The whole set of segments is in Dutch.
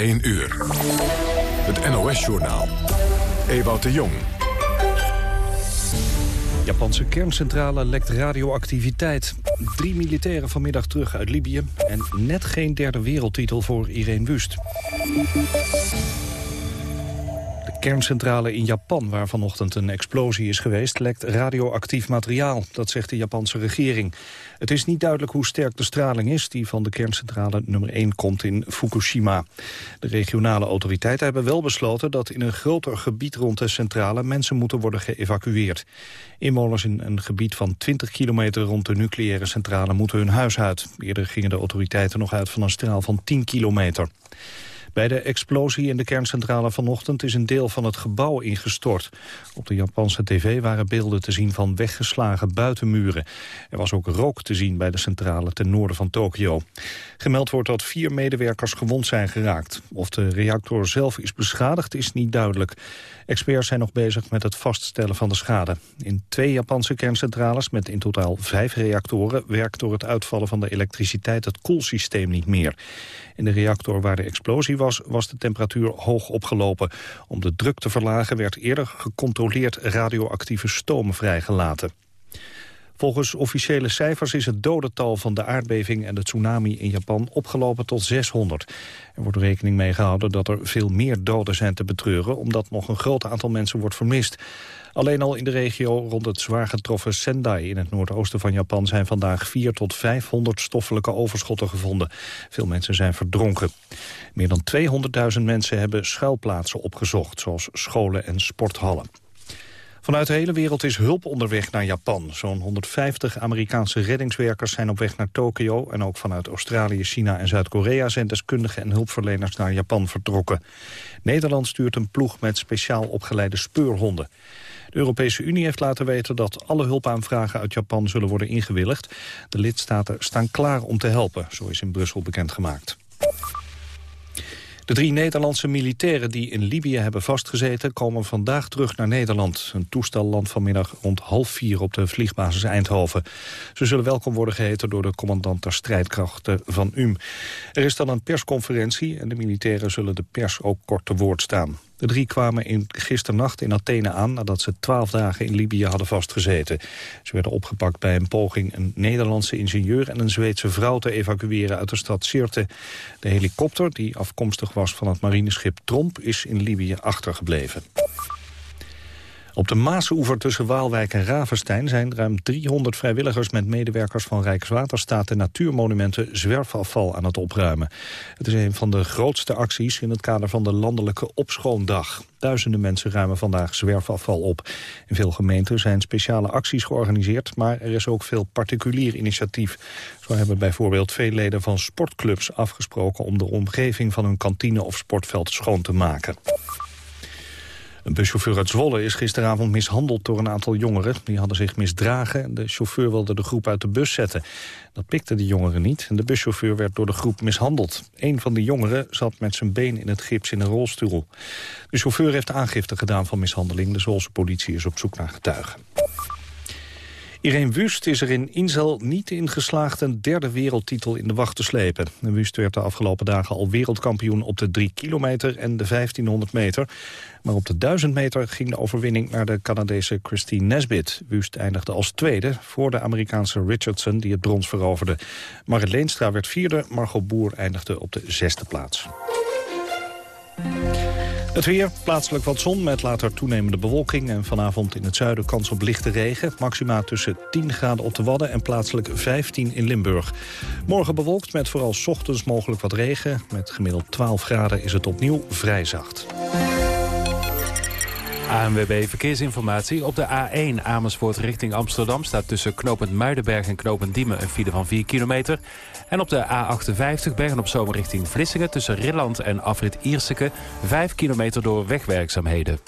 1 uur. Het NOS-journaal. Ewout de Jong. Japanse kerncentrale lekt radioactiviteit. Drie militairen vanmiddag terug uit Libië. En net geen derde wereldtitel voor Irene Wust kerncentrale in Japan, waar vanochtend een explosie is geweest, lekt radioactief materiaal. Dat zegt de Japanse regering. Het is niet duidelijk hoe sterk de straling is die van de kerncentrale nummer 1 komt in Fukushima. De regionale autoriteiten hebben wel besloten dat in een groter gebied rond de centrale mensen moeten worden geëvacueerd. Inwoners in een gebied van 20 kilometer rond de nucleaire centrale moeten hun huis uit. Eerder gingen de autoriteiten nog uit van een straal van 10 kilometer. Bij de explosie in de kerncentrale vanochtend is een deel van het gebouw ingestort. Op de Japanse tv waren beelden te zien van weggeslagen buitenmuren. Er was ook rook te zien bij de centrale ten noorden van Tokio. Gemeld wordt dat vier medewerkers gewond zijn geraakt. Of de reactor zelf is beschadigd is niet duidelijk. Experts zijn nog bezig met het vaststellen van de schade. In twee Japanse kerncentrales met in totaal vijf reactoren... werkt door het uitvallen van de elektriciteit het koelsysteem niet meer. In de reactor waar de explosie was, was de temperatuur hoog opgelopen. Om de druk te verlagen werd eerder gecontroleerd radioactieve stoom vrijgelaten. Volgens officiële cijfers is het dodental van de aardbeving en de tsunami in Japan opgelopen tot 600. Er wordt rekening mee gehouden dat er veel meer doden zijn te betreuren, omdat nog een groot aantal mensen wordt vermist. Alleen al in de regio rond het zwaar getroffen Sendai in het noordoosten van Japan zijn vandaag 4 tot 500 stoffelijke overschotten gevonden. Veel mensen zijn verdronken. Meer dan 200.000 mensen hebben schuilplaatsen opgezocht, zoals scholen en sporthallen. Vanuit de hele wereld is hulp onderweg naar Japan. Zo'n 150 Amerikaanse reddingswerkers zijn op weg naar Tokio... en ook vanuit Australië, China en Zuid-Korea... zijn deskundigen en hulpverleners naar Japan vertrokken. Nederland stuurt een ploeg met speciaal opgeleide speurhonden. De Europese Unie heeft laten weten dat alle hulpaanvragen uit Japan zullen worden ingewilligd. De lidstaten staan klaar om te helpen, zo is in Brussel bekendgemaakt. De drie Nederlandse militairen die in Libië hebben vastgezeten... komen vandaag terug naar Nederland. Een toestel landt vanmiddag rond half vier op de vliegbasis Eindhoven. Ze zullen welkom worden geheten door de commandant der strijdkrachten van UM. Er is dan een persconferentie en de militairen zullen de pers ook kort te woord staan. De drie kwamen in, gisternacht in Athene aan nadat ze twaalf dagen in Libië hadden vastgezeten. Ze werden opgepakt bij een poging een Nederlandse ingenieur en een Zweedse vrouw te evacueren uit de stad Sirte. De helikopter, die afkomstig was van het marineschip Tromp, is in Libië achtergebleven. Op de Maasoever tussen Waalwijk en Ravenstein zijn ruim 300 vrijwilligers met medewerkers van Rijkswaterstaat en Natuurmonumenten zwerfafval aan het opruimen. Het is een van de grootste acties in het kader van de landelijke opschoondag. Duizenden mensen ruimen vandaag zwerfafval op. In veel gemeenten zijn speciale acties georganiseerd, maar er is ook veel particulier initiatief. Zo hebben bijvoorbeeld veel leden van sportclubs afgesproken om de omgeving van hun kantine of sportveld schoon te maken. Een buschauffeur uit Zwolle is gisteravond mishandeld door een aantal jongeren. Die hadden zich misdragen. De chauffeur wilde de groep uit de bus zetten. Dat pikte de jongeren niet en de buschauffeur werd door de groep mishandeld. Een van de jongeren zat met zijn been in het gips in een rolstoel. De chauffeur heeft aangifte gedaan van mishandeling. De Zwolse politie is op zoek naar getuigen. Irene Wust is er in Insel niet in geslaagd een derde wereldtitel in de wacht te slepen. Wust werd de afgelopen dagen al wereldkampioen op de 3 kilometer en de 1500 meter. Maar op de 1000 meter ging de overwinning naar de Canadese Christine Nesbit. Wust eindigde als tweede voor de Amerikaanse Richardson die het brons veroverde. Marit Leenstra werd vierde, Margot Boer eindigde op de zesde plaats. Het weer, plaatselijk wat zon met later toenemende bewolking... en vanavond in het zuiden kans op lichte regen. Maxima tussen 10 graden op de Wadden en plaatselijk 15 in Limburg. Morgen bewolkt met vooral ochtends mogelijk wat regen. Met gemiddeld 12 graden is het opnieuw vrij zacht. ANWB Verkeersinformatie. Op de A1 Amersfoort richting Amsterdam staat tussen knooppunt Muidenberg en knooppunt Diemen een file van 4 kilometer. En op de A58 Bergen op Zomer richting Vlissingen tussen Rilland en Afrit Ierseke 5 kilometer door wegwerkzaamheden.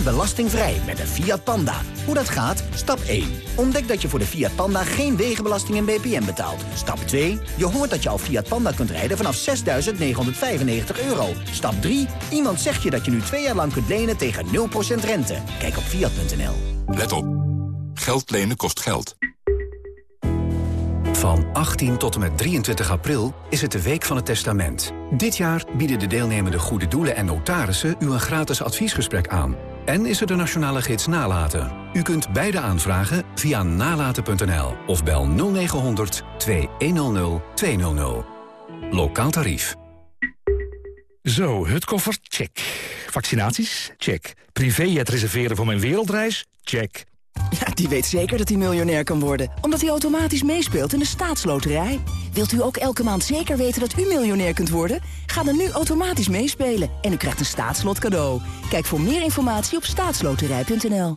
Rij belastingvrij met een Fiat Panda. Hoe dat gaat? Stap 1. Ontdek dat je voor de Fiat Panda geen wegenbelasting en BPM betaalt. Stap 2. Je hoort dat je al Fiat Panda kunt rijden vanaf 6.995 euro. Stap 3. Iemand zegt je dat je nu twee jaar lang kunt lenen tegen 0% rente. Kijk op Fiat.nl. Let op. Geld lenen kost geld. Van 18 tot en met 23 april is het de Week van het Testament. Dit jaar bieden de deelnemende goede doelen en notarissen u een gratis adviesgesprek aan. En is er de nationale gids Nalaten. U kunt beide aanvragen via nalaten.nl of bel 0900 2100 200. Lokaal tarief. Zo, hutkoffer, check. Vaccinaties? Check. Privéjet reserveren voor mijn wereldreis? Check. Ja, die weet zeker dat hij miljonair kan worden. Omdat hij automatisch meespeelt in de staatsloterij. Wilt u ook elke maand zeker weten dat u miljonair kunt worden? Ga dan nu automatisch meespelen en u krijgt een staatslot cadeau. Kijk voor meer informatie op staatsloterij.nl.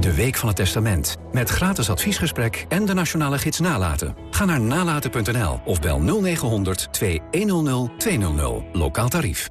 De Week van het Testament. Met gratis adviesgesprek en de nationale gids Nalaten. Ga naar nalaten.nl of bel 0900 2100 200. Lokaal tarief.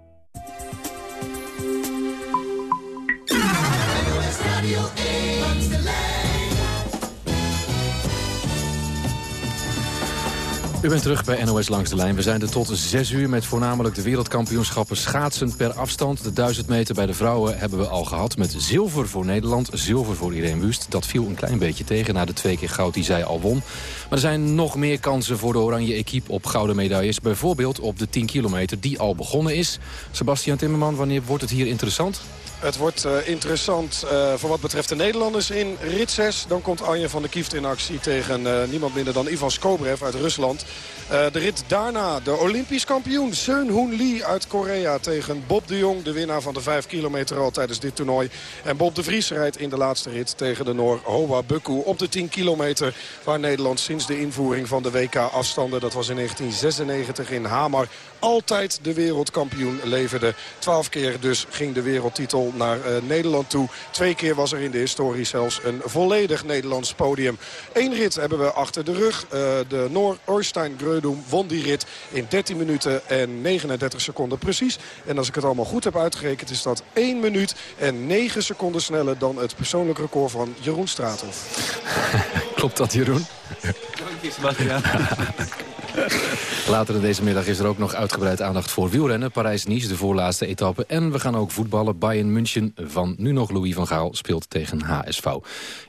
U bent terug bij NOS Langs de Lijn. We zijn er tot 6 uur met voornamelijk de wereldkampioenschappen schaatsen per afstand. De 1000 meter bij de vrouwen hebben we al gehad met zilver voor Nederland. Zilver voor Irene Wust. Dat viel een klein beetje tegen na de twee keer goud die zij al won. Maar er zijn nog meer kansen voor de oranje equipe op gouden medailles. Bijvoorbeeld op de 10 kilometer die al begonnen is. Sebastian Timmerman, wanneer wordt het hier interessant? Het wordt uh, interessant uh, voor wat betreft de Nederlanders in rit 6. Dan komt Anja van der Kieft in actie tegen uh, niemand minder dan Ivan Skobrev uit Rusland. de rit daarna de Olympisch kampioen Seun Hoon Lee uit Korea tegen Bob de Jong. De winnaar van de 5 kilometer al tijdens dit toernooi. En Bob de Vries rijdt in de laatste rit tegen de Noor Hoa Bukku op de 10 kilometer. Waar Nederland sinds de invoering van de WK afstanden, dat was in 1996 in Hamar, altijd de wereldkampioen leverde. 12 keer dus ging de wereldtitel naar uh, Nederland toe. Twee keer was er in de historie zelfs een volledig Nederlands podium. Eén rit hebben we achter de rug. Uh, de Noor Orstein Greudum won die rit in 13 minuten en 39 seconden precies. En als ik het allemaal goed heb uitgerekend is dat 1 minuut en 9 seconden sneller dan het persoonlijk record van Jeroen Straathof. Klopt dat Jeroen? Later in deze middag is er ook nog uitgebreid aandacht voor wielrennen. Parijs-Nice, de voorlaatste etappe. En we gaan ook voetballen. Bayern München van nu nog Louis van Gaal speelt tegen HSV.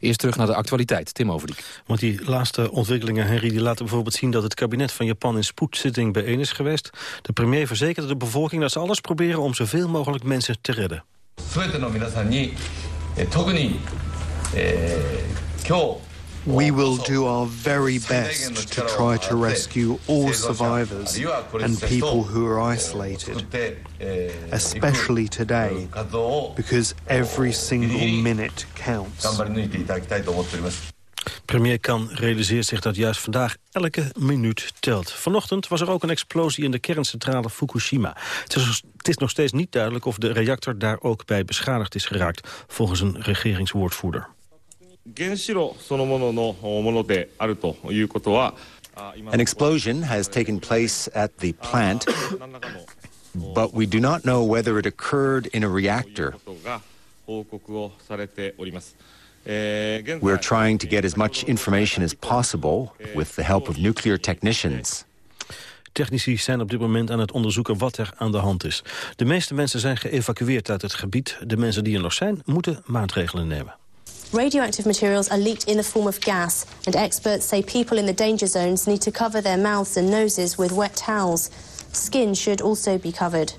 Eerst terug naar de actualiteit. Tim Overdiek. Want die laatste ontwikkelingen, Henry, die laten bijvoorbeeld zien... dat het kabinet van Japan in spoedzitting bijeen is geweest. De premier verzekerde de bevolking dat ze alles proberen... om zoveel mogelijk mensen te redden. 今日 We will do our very best to try to rescue all survivors and people who are isolated, especially today, because every single minute counts. Premier Kan realiseert zich dat juist vandaag elke minuut telt. Vanochtend was er ook een explosie in de kerncentrale Fukushima. Het is, het is nog steeds niet duidelijk of de reactor daar ook bij beschadigd is geraakt, volgens een regeringswoordvoerder. 原子炉そのもののものであるということは An explosion has taken place at the plant, but we do not know whether it occurred in a reactor. We're trying to get as much information as possible with the help of nuclear technicians. Technici zijn op dit moment aan het onderzoeken wat er aan de hand is. De meeste mensen zijn geëvacueerd uit het gebied. De mensen die er nog zijn, moeten maatregelen nemen. Radioactive materials are leaked in the form of gas, and experts say people in the danger zones need to cover their mouths and noses with wet towels. Skin should also be covered.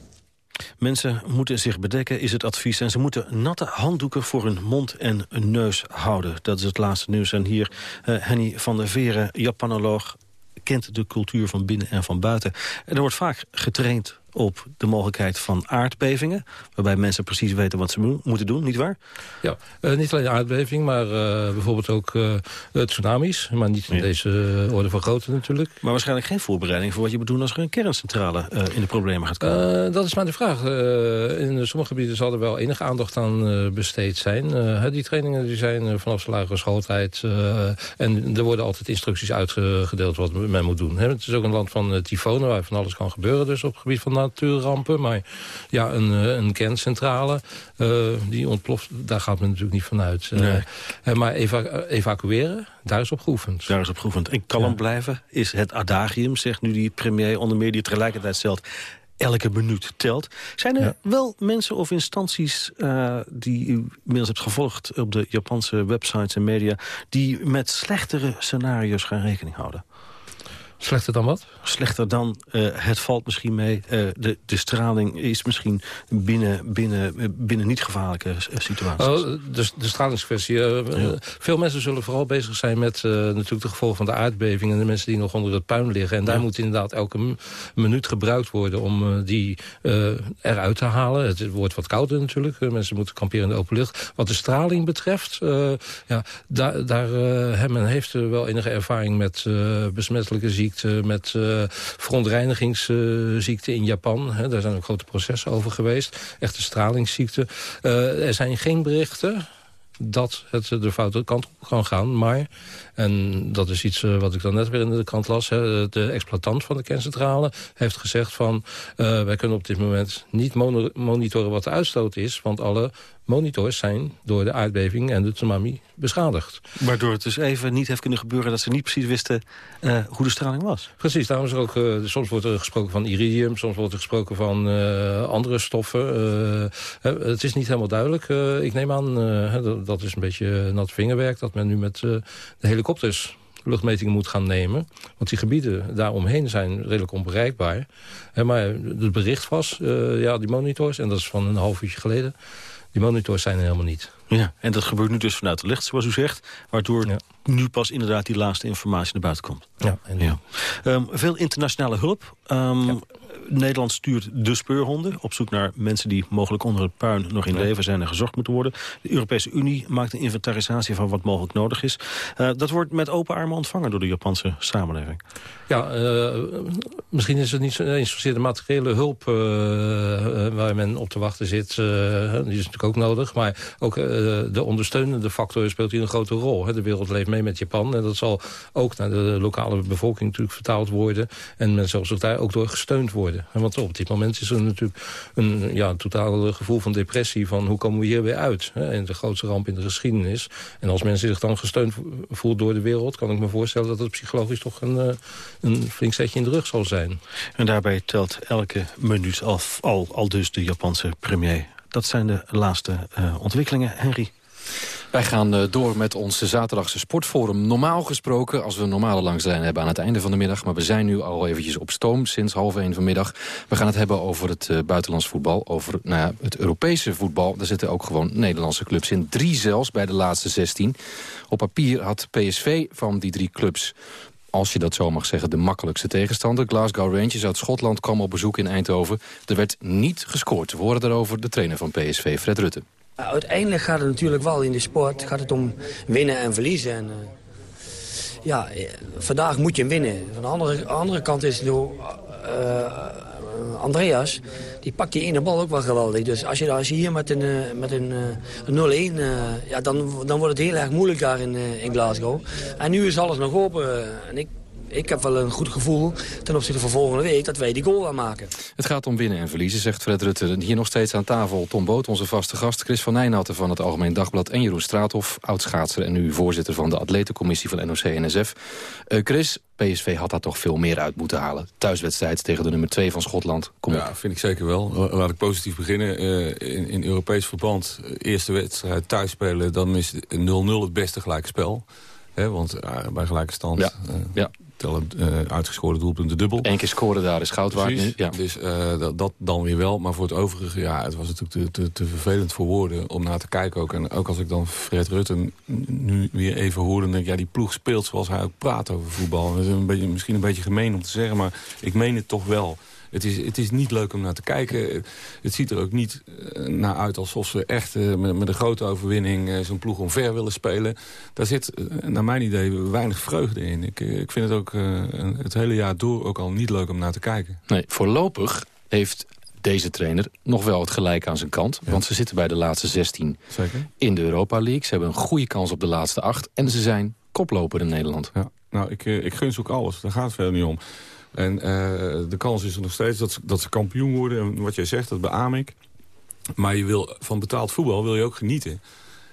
Mensen moeten zich bedekken, is het advies. En ze moeten natte handdoeken voor hun mond en neus houden. Dat is het laatste nieuws. En hier uh, Henny van der Veren, Japanoloog, kent de cultuur van binnen en van buiten. En er wordt vaak getraind op de mogelijkheid van aardbevingen. Waarbij mensen precies weten wat ze moeten doen, niet waar? Ja, uh, niet alleen aardbeving, maar uh, bijvoorbeeld ook uh, tsunamis. Maar niet in deze orde van grootte natuurlijk. Maar waarschijnlijk geen voorbereiding voor wat je moet doen... als er een kerncentrale in de problemen gaat komen. dat is maar de vraag. in sommige gebieden zal er wel enige aandacht aan besteed zijn. die trainingen die zijn vanaf de lagere schooltijd. en er worden altijd instructies uitgedeeld wat men moet doen. Het is ook een land van tyfonen waar van alles kan gebeuren. Dus op het gebied van natuurrampen. Maar ja, een, eh, een kerncentrale, uh, die ontploft, daar gaat men natuurlijk niet vanuit. Uh, nee. maar eva evacueren, daar is op geoefend. Daar is op geoefend. En kalm blijven is het adagium, zegt nu die premier onder meer die tegelijkertijd stelt elke minuut telt. Zijn er wel mensen of instanties uh, die u inmiddels hebt gevolgd... op de Japanse websites en media... die met slechtere scenario's gaan rekening houden? Slechter dan wat? Slechter dan uh, het valt misschien mee. Uh, de, de straling is misschien binnen, binnen, binnen niet gevaarlijke situaties. Oh, de, de stralingskwestie. Uh, ja. Veel mensen zullen vooral bezig zijn met natuurlijk de gevolgen van de aardbeving... en de mensen die nog onder het puin liggen. En daar ja. moet inderdaad elke minuut gebruikt worden om die eruit te halen. Het wordt wat kouder natuurlijk. mensen moeten kamperen in de open lucht. Wat de straling betreft, ja, daar, daar men heeft wel enige ervaring met besmettelijke ziekten met uh, verontreinigingsziekte in Japan. Hè, daar zijn ook grote processen over geweest. Echte stralingsziekte. Uh, er zijn geen berichten dat het de foute kant op kan gaan. Maar, en dat is iets uh, wat ik dan net weer in de krant las... Hè, de exploitant van de kerncentrale heeft gezegd van... Uh, wij kunnen op dit moment niet monitoren wat de uitstoot is... want alle monitors zijn door de aardbeving en de tsunami beschadigd. Waardoor het dus even niet heeft kunnen gebeuren... dat ze niet precies wisten uh, hoe de straling was. Precies, daarom is er ook... Uh, soms wordt er gesproken van iridium, soms wordt er gesproken van uh, andere stoffen. het is niet helemaal duidelijk. ik neem aan, dat, dat is een beetje nat vingerwerk... dat men nu met de helikopters luchtmetingen moet gaan nemen. Want die gebieden daaromheen zijn redelijk onbereikbaar. maar het bericht was, ja, die monitors... en dat is van een half uurtje geleden... Die monitors zijn er helemaal niet. Ja, en dat gebeurt nu dus vanuit de lucht, zoals u zegt. Waardoor nu pas inderdaad die laatste informatie naar buiten komt. Ja, ja. Um, veel internationale hulp. Um, ja. Nederland stuurt de speurhonden op zoek naar mensen die mogelijk onder het puin nog in leven zijn en gezocht moeten worden. De Europese Unie maakt een inventarisatie van wat mogelijk nodig is. Uh, dat wordt met open armen ontvangen door de Japanse samenleving. Ja, uh, misschien is het niet eens zozeer de materiële hulp uh, waar men op te wachten zit. die is natuurlijk ook nodig. Maar ook de ondersteunende factor speelt hier een grote rol. Hè. De wereld leeft mee met Japan. En dat zal ook naar de lokale bevolking natuurlijk vertaald worden. En men zal zich daar ook door gesteund worden. Want op dit moment is er natuurlijk een ja, totaal gevoel van depressie... van hoe komen we hier weer uit? Hè? De grootste ramp in de geschiedenis. En als mensen zich dan gesteund voelen door de wereld... kan ik me voorstellen dat het psychologisch toch een, een flink zetje in de rug zal zijn. En daarbij telt elke minuut al, al, al dus de Japanse premier. Dat zijn de laatste uh, ontwikkelingen. Henry. Wij gaan uh, door met onze zaterdagse sportforum. Normaal gesproken, als we een normale langslijn hebben aan het einde van de middag... maar we zijn nu al eventjes op stoom sinds half één vanmiddag. We gaan het hebben over het uh, buitenlands voetbal, over nou ja, het Europese voetbal. Daar zitten ook gewoon Nederlandse clubs in. Drie zelfs bij de laatste 16. Op papier had PSV van die drie clubs als je dat zo mag zeggen, de makkelijkste tegenstander. Glasgow Rangers uit Schotland kwam op bezoek in Eindhoven. Er werd niet gescoord. We horen daarover de trainer van PSV, Fred Rutte. Uiteindelijk gaat het natuurlijk wel in de sport gaat het om winnen en verliezen. En, uh, ja, vandaag moet je winnen. Van de andere, andere kant is het uh, Andreas, die pakt die ene bal ook wel geweldig. Dus als je, als je hier met een, met een, een 0-1, ja, dan, dan wordt het heel erg moeilijk daar in, in Glasgow. En nu is alles nog open. En ik ik heb wel een goed gevoel ten opzichte van volgende week dat wij die goal gaan maken. Het gaat om winnen en verliezen, zegt Fred Rutte. Hier nog steeds aan tafel Tom Boot, onze vaste gast. Chris van Nijnatten van het Algemeen Dagblad. En Jeroen Straathof, oud-schaatser en nu voorzitter van de atletencommissie van NOC-NSF. Uh, Chris, PSV had daar toch veel meer uit moeten halen. Thuiswedstrijd tegen de nummer 2 van Schotland. Kom ja, vind ik zeker wel. Laat ik positief beginnen. Uh, in, in Europees verband, uh, eerste wedstrijd thuis spelen... dan is 0-0 het beste gelijke spel. He, want uh, bij gelijke stand... Ja, ja tellen uh, uitgescoorde doelpunten dubbel. Eén keer scoren daar is goud waard nu. Ja. Dus uh, dat, dat, dan weer wel. Maar voor het overige, ja, het was natuurlijk te, te, te, vervelend voor woorden om naar te kijken ook. En ook als ik dan Fred Rutten nu weer even hoorde... dan denk ik, ja, die ploeg speelt zoals hij ook praat over voetbal. dat is een beetje, misschien een beetje gemeen om te zeggen, maar ik meen het toch wel. Het is, het is niet leuk om naar te kijken. Het ziet er ook niet eh, naar uit alsof ze echt uh, met, met, een grote overwinning... Uh, zo'n ploeg omver willen spelen. Daar zit, naar mijn idee, weinig vreugde in. Ik, ik vind het ook het hele jaar door ook al niet leuk om naar te kijken. Nee, voorlopig heeft deze trainer nog wel het gelijk aan zijn kant. Want ze zitten bij de laatste 16 Zeker. in de Europa League. Ze hebben een goede kans op de laatste 8. En ze zijn koploper in Nederland. Ja. Nou, ik, ik gun ze ook alles. Daar gaat het verder niet om. En uh, de kans is er nog steeds dat ze, dat ze kampioen worden. En wat jij zegt, dat beaam ik. Maar je wil, van betaald voetbal wil je ook genieten.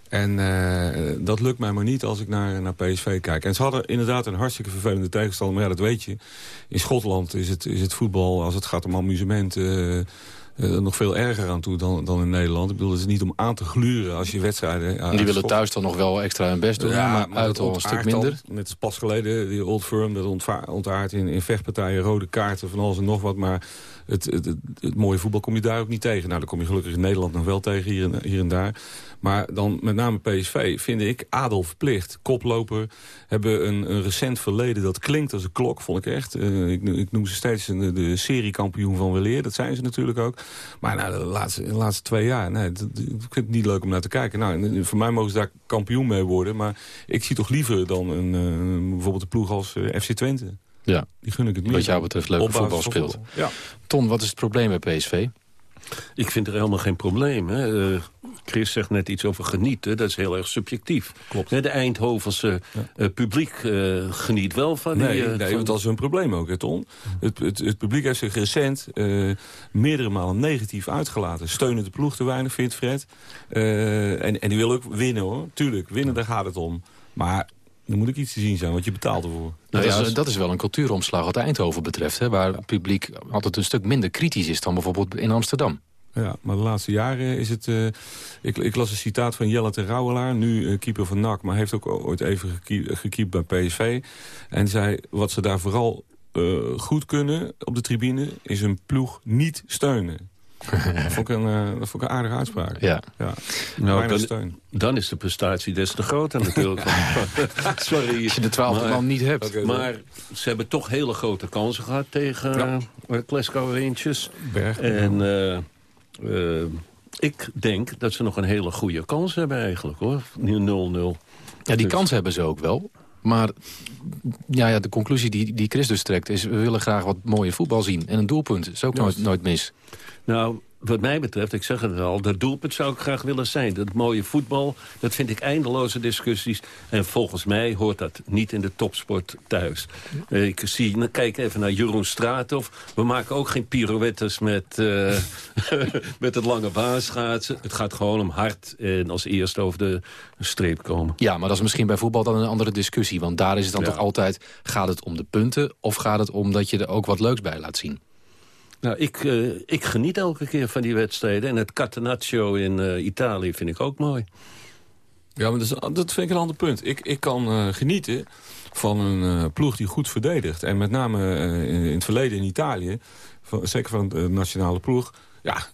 En uh, dat lukt mij maar niet als ik naar, naar PSV kijk. En ze hadden inderdaad een hartstikke vervelende tegenstander. Maar ja, dat weet je. In Schotland is het, is het voetbal, als het gaat om amusement... Uh, uh, nog veel erger aan toe dan, dan in Nederland. Ik bedoel, het is niet om aan te gluren als je wedstrijden... Uh, die willen thuis dan nog wel extra hun best doen, ja, maar, maar uit al een stuk minder. Dan, net pas geleden, die Old Firm, dat ontaart in, in vechtpartijen, rode kaarten, van alles en nog wat. Maar het, het, het, het, mooie voetbal kom je daar ook niet tegen. Nou, dan kom je gelukkig in Nederland nog wel tegen, hier en, hier en daar. Maar dan met name PSV vind ik adel verplicht. Koploper hebben een, een recent verleden dat klinkt als een klok, vond ik echt. Uh, ik, ik, noem ze steeds de, de seriekampioen van weleer. Dat zijn ze natuurlijk ook. Maar nou, de, laatste, de laatste twee jaar, nee, dat, ik vind het niet leuk om naar te kijken. Nou, voor mij mogen ze daar kampioen mee worden. Maar ik zie toch liever dan een, uh, bijvoorbeeld een ploeg als uh, FC Twente. Ja, die gun ik het niet. Wat jou betreft leuk voetbal speelt. Ja. Ton, wat is het probleem bij PSV? Ik vind er helemaal geen probleem. Hè. Uh, Chris zegt net iets over genieten. Dat is heel erg subjectief. Klopt. De Eindhovense ja. uh, publiek uh, geniet wel van nee, die... nee, want dat is een probleem ook, hè, Ton. Het, het, het publiek heeft zich recent meerdere malen negatief uitgelaten. Steunen de ploeg te weinig, vindt Fred. en, en die wil ook winnen, hoor. Tuurlijk, winnen, daar gaat het om. Maar dan moet ik iets te zien zijn, want je betaalt ervoor. Nou, dat, is, dat is wel een cultuuromslag wat Eindhoven betreft. Hè, waar het publiek altijd een stuk minder kritisch is dan bijvoorbeeld in Amsterdam. Ja, maar de laatste jaren is het... Uh, ik, ik, las een citaat van Jelle ter Rauwelaar, nu uh, keeper van NAC... maar heeft ook ooit even gekiept bij PSV. En zei, wat ze daar vooral uh, goed kunnen op de tribune... is een ploeg niet steunen. Dat, vond ik een, uh, dat vond ik een aardige uitspraak. Ja. ja. Nou, dan, steun. dan is de prestatie des te groter natuurlijk. Sorry. Als je de twaalfde man niet hebt. Okay, maar ze hebben toch hele grote kansen gehad tegen ja. uh, Glasgow Rangers. Berg. En uh, uh, ik denk dat ze nog een hele goede kans hebben eigenlijk hoor. Nu 0-0. Ja, die kans hebben ze ook wel. Maar ja, ja, de conclusie die, die Chris dus trekt is... we willen graag wat mooie voetbal zien. En een doelpunt is ook nooit, nooit mis. Nou, wat mij betreft, ik zeg het al, dat doelpunt zou ik graag willen zijn. Dat mooie voetbal, dat vind ik eindeloze discussies. En volgens mij hoort dat niet in de topsport thuis. Ik zie, kijk even naar Jeroen Straathoff. We maken ook geen pirouettes met, uh, met het lange baanschaatsen. Het gaat gewoon om hard en als eerste over de streep komen. Ja, maar dat is misschien bij voetbal dan een andere discussie. Want daar is het dan ja. toch altijd, gaat het om de punten... of gaat het om dat je er ook wat leuks bij laat zien? Nou, ik, uh, ik geniet elke keer van die wedstrijden. En het Catenaccio in uh, Italië vind ik ook mooi. Ja, maar dat, is, dat vind ik een ander punt. Ik, ik kan uh, genieten van een ploeg die goed verdedigt. En met name in, in, het verleden in Italië, van, zeker van de nationale ploeg... ja,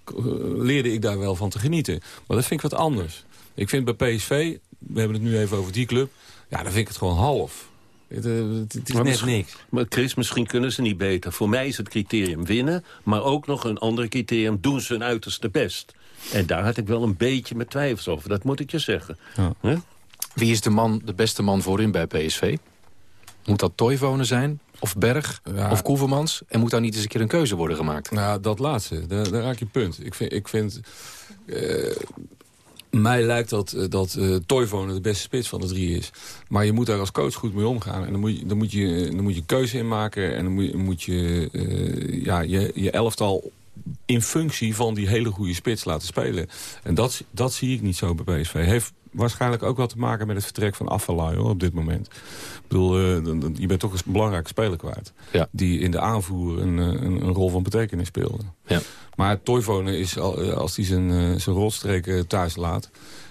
leerde ik daar wel van te genieten. Maar dat vind ik wat anders. Ik vind bij PSV, we hebben het nu even over die club... ja, dan vind ik het gewoon half. Het, het is maar net niks. Maar Chris, misschien kunnen ze niet beter. Voor mij is het criterium winnen. Maar ook nog een ander criterium. Doen ze hun uiterste best. En daar had ik wel een beetje mijn twijfels over. Dat moet ik je zeggen. Ja. Huh? Wie is de, man, de beste man voorin bij PSV? Moet dat Toivonen zijn? Of Berg? Ja. Of Koevermans? En moet daar niet eens een keer een keuze worden gemaakt? Nou, dat laatste. Daar, daar raak je punt. Ik vind... Ik vind uh, mij lijkt dat, dat uh, de beste spits van de drie is. Maar je moet daar als coach goed mee omgaan. En dan moet je, dan moet je, dan moet je keuze in maken. En dan moet je, moet je, uh, ja, je je elftal in functie van die hele goede spits laten spelen. En dat, dat zie ik niet zo bij PSV. Heeft waarschijnlijk ook wel te maken met het vertrek van Affalay hoor, op dit moment. Ik bedoel, uh, je bent toch een belangrijke speler kwijt. Ja. Die in de aanvoer een, een, een rol van betekenis speelde. Ja. Maar Toivonen is, als hij zijn, zijn rolstreken thuis laat...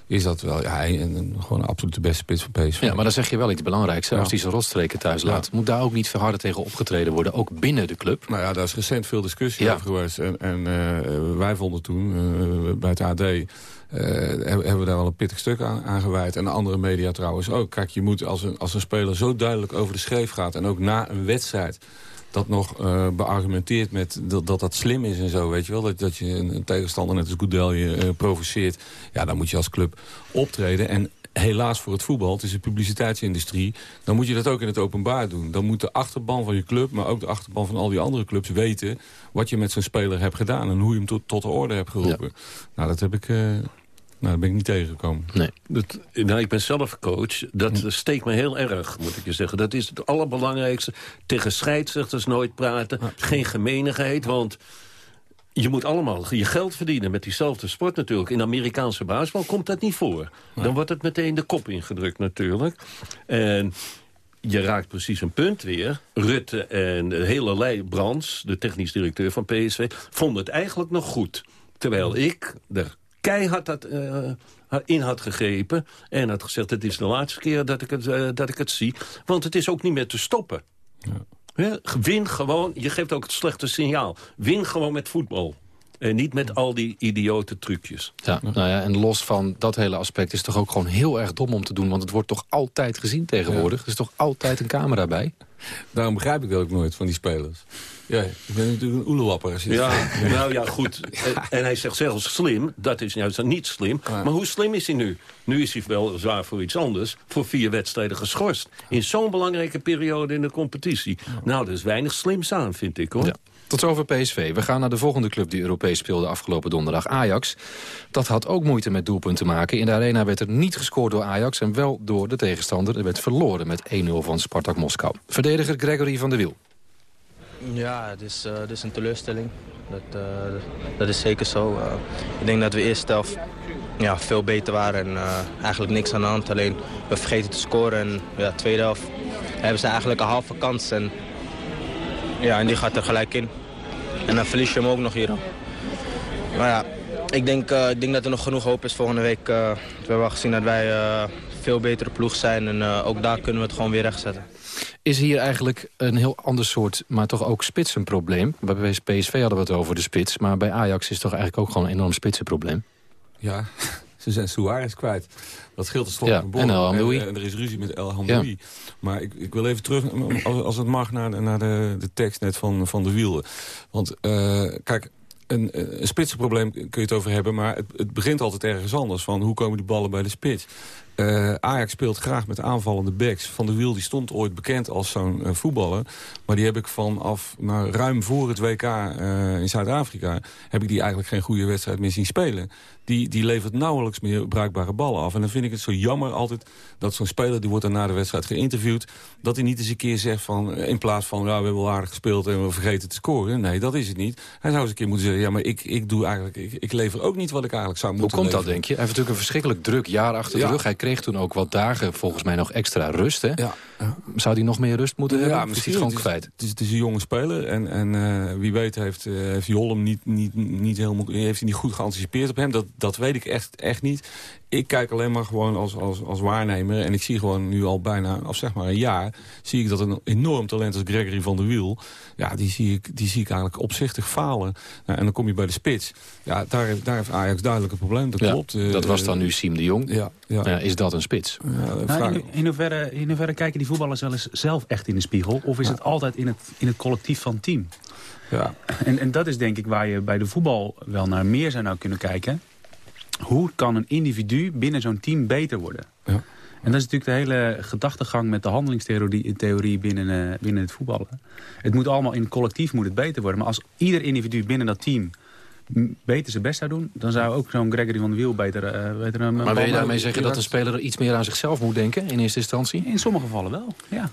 is dat wel ja, een, gewoon een absoluut de beste spits van PSV. Ja, maar dan zeg je wel iets belangrijks. Als hij zijn rotstreken thuis laat... Moet daar ook niet verharder tegen opgetreden worden, ook binnen de club? Nou ja, daar is recent veel discussie over geweest. En, en uh, wij vonden toen, uh, bij het AD... Uh, hebben we daar wel een pittig stuk aan, aan gewijd. En de andere media trouwens ook. Kijk, je moet als een, als een speler zo duidelijk over de schreef gaat... en ook na een wedstrijd dat nog uh, beargumenteert met dat, dat dat slim is en zo, weet je wel. Dat, dat je een, een tegenstander net als Goodell je uh, provoceert. Ja, dan moet je als club optreden. En helaas voor het voetbal, het is een publiciteitsindustrie... dan moet je dat ook in het openbaar doen. Dan moet de achterban van je club, maar ook de achterban van al die andere clubs... weten wat je met zo'n speler hebt gedaan en hoe je hem tot, tot de orde hebt geroepen. Ja. Nou, dat heb ik... Uh, nou, daar ben ik niet tegengekomen. Nee. Dat, nou, ik ben zelf coach. Dat ja. steekt me heel erg, moet ik je zeggen. Dat is het allerbelangrijkste. Tegen scheidsrechters nooit praten. Ja. Geen gemenigheid, want... je moet allemaal je geld verdienen met diezelfde sport natuurlijk. In Amerikaanse basketbal komt dat niet voor. Dan wordt het meteen de kop ingedrukt natuurlijk. En je raakt precies een punt weer. Rutte en de hele lei Brands, de technisch directeur van PSV... vonden het eigenlijk nog goed. Terwijl ik er keihard dat, uh, in had gegrepen... en had gezegd, het is de laatste keer dat ik het, uh, dat ik het zie. Want het is ook niet meer te stoppen. Ja. Win gewoon, je geeft ook het slechte signaal. Win gewoon met voetbal. En niet met al die idiote trucjes. Ja, nou ja, en los van dat hele aspect is het toch ook gewoon heel erg dom om te doen. Want het wordt toch altijd gezien tegenwoordig. Er is toch altijd een camera bij. Daarom begrijp ik dat ook nooit van die spelers. Ja, ik ben natuurlijk een oelewapper. Ja, nou ja, goed. En, hij zegt zelfs slim. Dat is juist niet slim. Maar hoe slim is hij nu? Nu is hij wel zwaar voor iets anders. Voor vier wedstrijden geschorst. In zo'n belangrijke periode in de competitie. Nou, er is weinig slims aan, vind ik, hoor. Tot zover PSV. We gaan naar de volgende club die Europees speelde afgelopen donderdag. Ajax. Dat had ook moeite met doelpunten maken. In de arena werd er niet gescoord door Ajax en wel door de tegenstander. Er werd verloren met 1-0 van Spartak Moskou. Verdediger Gregory van der Wiel. Ja, het is, uh, het is een teleurstelling. Dat, uh, dat is zeker zo. Uh, ik denk dat we eerst zelf ja, veel beter waren en eigenlijk niks aan de hand. Alleen we vergeten te scoren en ja, tweede helft hebben ze eigenlijk een halve kans. En, ja, en die gaat er gelijk in. En dan verlies je hem ook nog hier. Maar ja, ik denk, ik denk dat er nog genoeg hoop is volgende week. we hebben al gezien dat wij veel betere ploeg zijn en ook daar kunnen we het gewoon weer rechtzetten. Is hier eigenlijk een heel ander soort, maar toch ook spitsenprobleem? Bij PSV hadden we het over de spits, maar bij Ajax is toch eigenlijk ook gewoon een enorm spitsenprobleem? Ja, ze zijn Suarez kwijt. Dat scheelt het ja, en El en, en, er is ruzie met El Hamdoui. Ja. Maar ik, ik, wil even terug, als, als het mag, naar, naar de, de tekst net van, van de wielen. Want uh, kijk, een, een spitsenprobleem kun je het over hebben... maar het, het, begint altijd ergens anders. Van hoe komen die ballen bij de spits? Uh, Ajax speelt graag met aanvallende backs. Van der Wiel die stond ooit bekend als zo'n uh, voetballer. Maar die heb ik vanaf nou, ruim voor het WK uh, in Zuid-Afrika... heb ik die eigenlijk geen goede wedstrijd meer zien spelen die, die levert nauwelijks meer bruikbare ballen af. En dan vind ik het zo jammer altijd dat zo'n speler... die wordt dan na de wedstrijd geïnterviewd... dat hij niet eens een keer zegt van... in plaats van, ja, we hebben wel aardig gespeeld en we vergeten te scoren. Nee, dat is het niet. Hij zou eens een keer moeten zeggen... ja, maar ik, ik, doe eigenlijk, ik, ik lever ook niet wat ik eigenlijk zou moeten Hoe komt leveren. dat, denk je? Hij heeft natuurlijk een verschrikkelijk druk jaar achter de rug. Hij kreeg toen ook wat dagen, volgens mij nog extra rust, hè? Ja. Zou hij nog meer rust moeten hebben? Ja, misschien is hij gewoon kwijt? Het is, het is, een jonge speler. En, en uh, wie weet heeft, uh, heeft Jolm niet, niet, niet helemaal, heeft hij niet goed geanticipeerd op hem. Dat, dat weet ik echt, echt niet ik kijk alleen maar gewoon als, als, als waarnemer. En ik zie gewoon nu al bijna, of zeg maar een jaar... zie ik dat een enorm talent als Gregory van der Wiel... ja, die zie ik, die zie ik eigenlijk opzichtig falen. Nou, en dan kom je bij de spits. Ja, daar, heeft, daar heeft Ajax duidelijk een probleem. Dat klopt. Dat was dan nu Siem de Jong. Ja, ja. is dat een spits? Nou, in, in, hoeverre, in hoeverre kijken die voetballers wel eens zelf echt in de spiegel? Of is het altijd in het, in het collectief van het team? Ja. En, en dat is denk ik waar je bij de voetbal wel naar meer zou nou kunnen kijken hoe kan een individu binnen zo'n team beter worden? Ja. En dat is natuurlijk de hele gedachtegang met de handelingstheorie binnen, uh, binnen het voetballen. Het moet allemaal in collectief moet het beter worden. Maar als ieder individu binnen dat team beter zijn best zou doen... dan zou ook zo'n Gregory van de Wiel beter... Uh, beter een maar wil je daarmee zeggen dat een speler iets meer aan zichzelf moet denken in eerste instantie? In sommige gevallen wel, ja.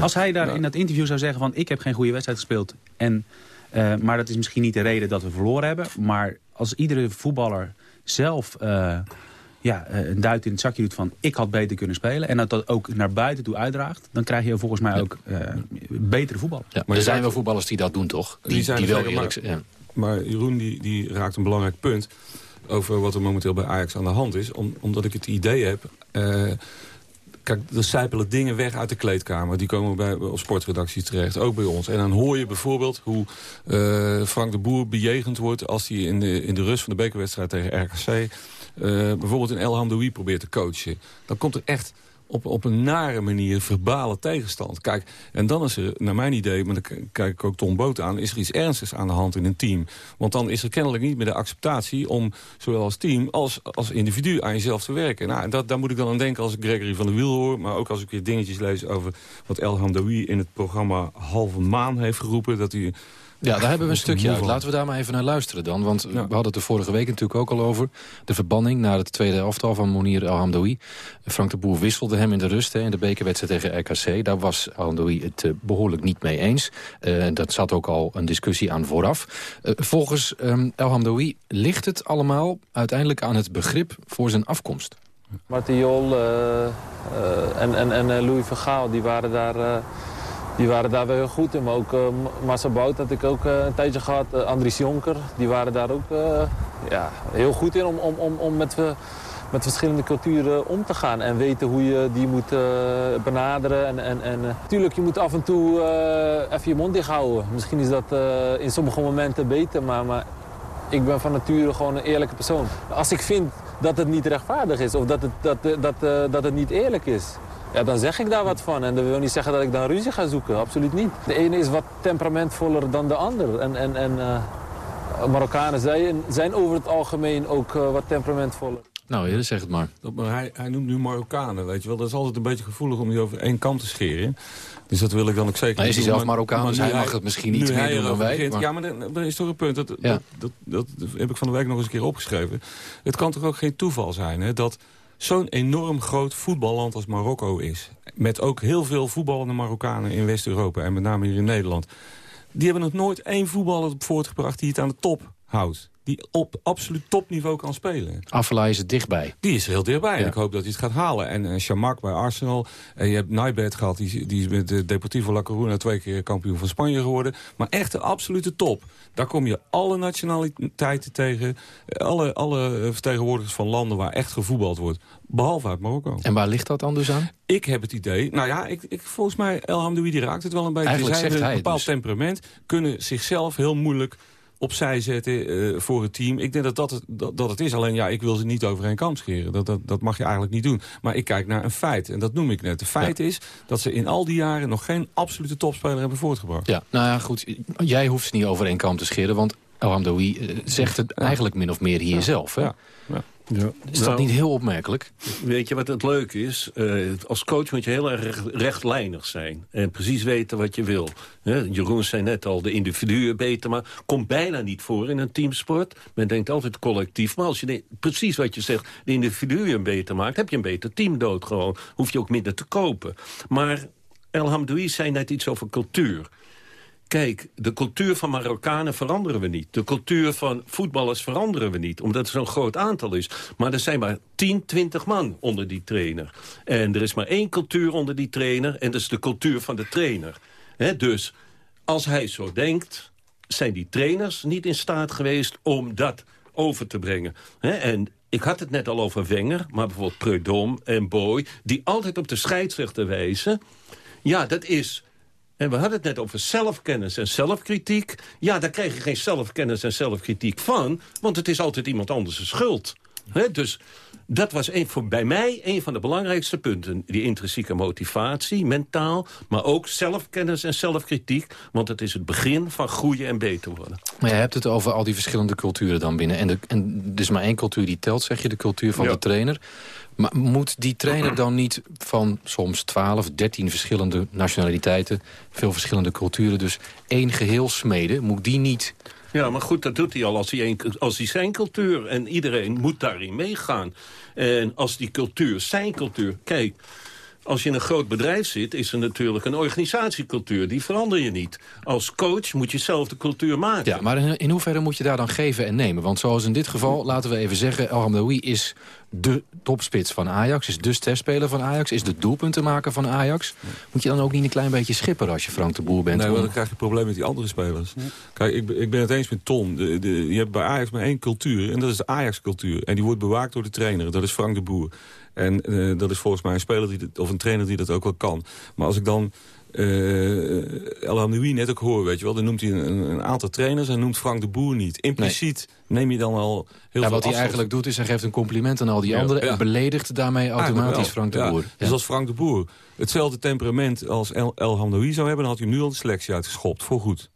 Als hij daar in dat interview zou zeggen van... ik heb geen goede wedstrijd gespeeld... En, uh, maar dat is misschien niet de reden dat we verloren hebben... maar als iedere voetballer zelf uh, ja, eh, een duit in het zakje doet van ik had beter kunnen spelen... en dat dat ook naar buiten toe uitdraagt... dan krijg je volgens mij ook uh, betere voetbal. Ja, maar er zijn wel voetballers die dat doen, toch? Die, die, zijn die wel eerlijk zijn. Maar Jeroen die, die raakt een belangrijk punt over wat er momenteel bij Ajax aan de hand is. Om, omdat ik het idee heb... Uh, Kijk, er sijpelen dingen weg uit de kleedkamer. Die komen bij, op sportredacties terecht, ook bij ons. En dan hoor je bijvoorbeeld hoe uh, Frank de Boer bejegend wordt... als hij in de, in de rust van de bekerwedstrijd tegen RKC... Uh, bijvoorbeeld een El Hamdoui probeert te coachen. Dan komt er echt op, op een nare manier verbale tegenstand. Kijk, en dan is er, naar mijn idee, maar dan kijk ik ook Tom Boot aan... is er iets ernstigs aan de hand in een team. Want dan is er kennelijk niet meer de acceptatie om... zowel als team als als individu aan jezelf te werken. Nou, dat, daar moet ik dan aan denken als ik Gregory van der Wiel hoor... maar ook als ik weer dingetjes lees over wat El Hamdoui in het programma Halve Maan heeft geroepen... dat hij Ja, daar hebben we een stukje uit. Laten we daar maar even naar luisteren dan. Want we hadden het er vorige week natuurlijk ook al over. De verbanning naar het tweede elftal van Monir El Hamdoui. Frank de Boer wisselde hem in de rust hè, in de bekerwedstrijd tegen RKC. Daar was El Hamdoui het uh, behoorlijk niet mee eens. Uh, dat zat ook al een discussie aan vooraf. Uh, volgens um, El Hamdoui ligt het allemaal uiteindelijk aan het begrip voor zijn afkomst. Martin Jol en, en, en Louis van Gaal die waren daar die waren daar wel heel goed in. Maar ook uh, Massa Bout had ik ook uh, een tijdje gehad. Uh, Andries Jonker, die waren daar ook ja, heel goed in om, om, om, om met, met verschillende culturen om te gaan. En weten hoe je die moet benaderen. En, en, en natuurlijk, je moet af en toe even je mond dicht houden. Misschien is dat in sommige momenten beter, maar, maar ik ben van nature gewoon een eerlijke persoon. Als ik vind dat het niet rechtvaardig is of dat het, dat, dat, dat het niet eerlijk is ja, dan zeg ik daar wat van. En dat wil niet zeggen dat ik dan ruzie ga zoeken. Absoluut niet. De ene is wat temperamentvoller dan de ander. En, en, en uh, Marokkanen zijn, zijn over het algemeen ook uh, wat temperamentvoller. Nou, ja, zeg het maar. maar hij, hij, noemt nu Marokkanen, weet je wel. Dat is altijd een beetje gevoelig om die over één kant te scheren. Dus dat wil ik dan ook zeker Hij is hij zelf Marokkaan, dus hij mag het misschien niet meer doen dan wij. Maar... Ja, maar dat is toch een punt. Dat, ja. dat, dat, dat, heb ik van de week nog eens een keer opgeschreven. Het kan toch ook geen toeval zijn, hè, dat zo'n enorm groot voetballand als Marokko is. Met ook heel veel voetballende Marokkanen in West-Europa en met name hier in Nederland. Die hebben nog nooit één voetballer voortgebracht die het aan de top houdt die op absoluut topniveau kan spelen. Afla is het dichtbij. Die is heel dichtbij. En ik hoop dat hij het gaat halen. En uh, Chamak bij Arsenal. En je hebt Naibet gehad. Die, die is met de Deportivo La Coruna twee keer kampioen van Spanje geworden. Maar echt de absolute top. Daar kom je alle nationaliteiten tegen. Alle, alle eh, vertegenwoordigers van landen waar echt gevoetbald wordt. Behalve uit Marokko. En waar ligt dat dan dus aan? Ik heb het idee... Nou ja, ik, ik, volgens mij, El Hamdoui die raakt het wel een beetje. Eigenlijk Zij zegt een hij bepaald dus. temperament. Kunnen zichzelf heel moeilijk opzij zetten uh, voor het team. Ik denk dat dat het, dat, dat het is. Alleen ja, ik wil ze niet over één kam scheren. Dat, dat, dat mag je eigenlijk niet doen. Maar ik kijk naar een feit. En dat noem ik net. Het feit ja. is dat ze in al die jaren nog geen absolute topspeler hebben voortgebracht. Ja, nou ja, goed. Jij hoeft ze niet over één kam te scheren. Want El Hamdoui uh, zegt het eigenlijk min of meer hier ja. zelf. Hè? Ja. Is dat nou, niet heel opmerkelijk? Weet je wat het leuke is? Uh, als coach moet je heel erg rechtlijnig zijn. En precies weten wat je wil. He, Jeroen zei net al, de individuen beter. Maar komt bijna niet voor in een teamsport. Men denkt altijd collectief. Maar als je precies wat je zegt, de individuen beter maakt... heb je een beter team dood gewoon. Hoef je ook minder te kopen. Maar El Hamdoui zei net iets over cultuur. Kijk, de cultuur van Marokkanen veranderen we niet. De cultuur van voetballers veranderen we niet. Omdat er zo'n groot aantal is. Maar er zijn maar 10, 20 man onder die trainer. En er is maar één cultuur onder die trainer. En dat is de cultuur van de trainer. Dus als hij zo denkt... zijn die trainers niet in staat geweest om dat over te brengen. En ik had het net al over Wenger, maar bijvoorbeeld Preudom en Boy... die altijd op de scheidsrechter wijzen. Ja, dat is en we hadden het net over zelfkennis en zelfkritiek. Ja, daar krijg je geen zelfkennis en zelfkritiek van... want het is altijd iemand anders' schuld. He, dus dat was een, voor, bij mij een van de belangrijkste punten. Die intrinsieke motivatie, mentaal, maar ook zelfkennis en zelfkritiek. Want het is het begin van groeien en beter worden. Maar je hebt het over al die verschillende culturen dan binnen. En, de, en er is maar één cultuur die telt, zeg je, de cultuur van Ja. de trainer. Maar moet die trainer dan niet van soms 12, 13 verschillende nationaliteiten... veel verschillende culturen, dus één geheel smeden? Moet die niet... Ja, maar goed, dat doet hij al als hij, een, als hij zijn cultuur... en iedereen moet daarin meegaan. En als die cultuur, zijn cultuur... Kijk, als je in een groot bedrijf zit, is er natuurlijk een organisatiecultuur. Die verander je niet. Als coach moet je zelf de cultuur maken. Ja, maar in, in hoeverre moet je daar dan geven en nemen? Want zoals in dit geval, laten we even zeggen... El Hamdoui is de topspits van Ajax, is de sterspeler van Ajax... is de doelpuntenmaker van Ajax. Moet je dan ook niet een klein beetje schipperen als je Frank de Boer bent? Nee, want dan krijg je een probleem met die andere spelers. Kijk, ik, ben- ik ben het eens met Tom. De, de, je hebt bij Ajax maar één cultuur. En dat is de Ajax-cultuur. En die wordt bewaakt door de trainer. Dat is Frank de Boer. En eh, dat is volgens mij een speler die dat, of een trainer die dat ook wel kan. Maar als ik dan eh El Hamdoui net ook hoor, weet je wel... dan noemt hij een, een aantal trainers en noemt Frank de Boer niet. Impliciet neem je dan al heel veel ja, wat hij eigenlijk doet is hij geeft een compliment aan al die Ja, anderen... ja. en beledigt daarmee automatisch. Frank de. Boer. Dus als Frank de Boer hetzelfde temperament als El, El Hamdoui zou hebben... dan had hij hem nu al de selectie uitgeschopt, voorgoed.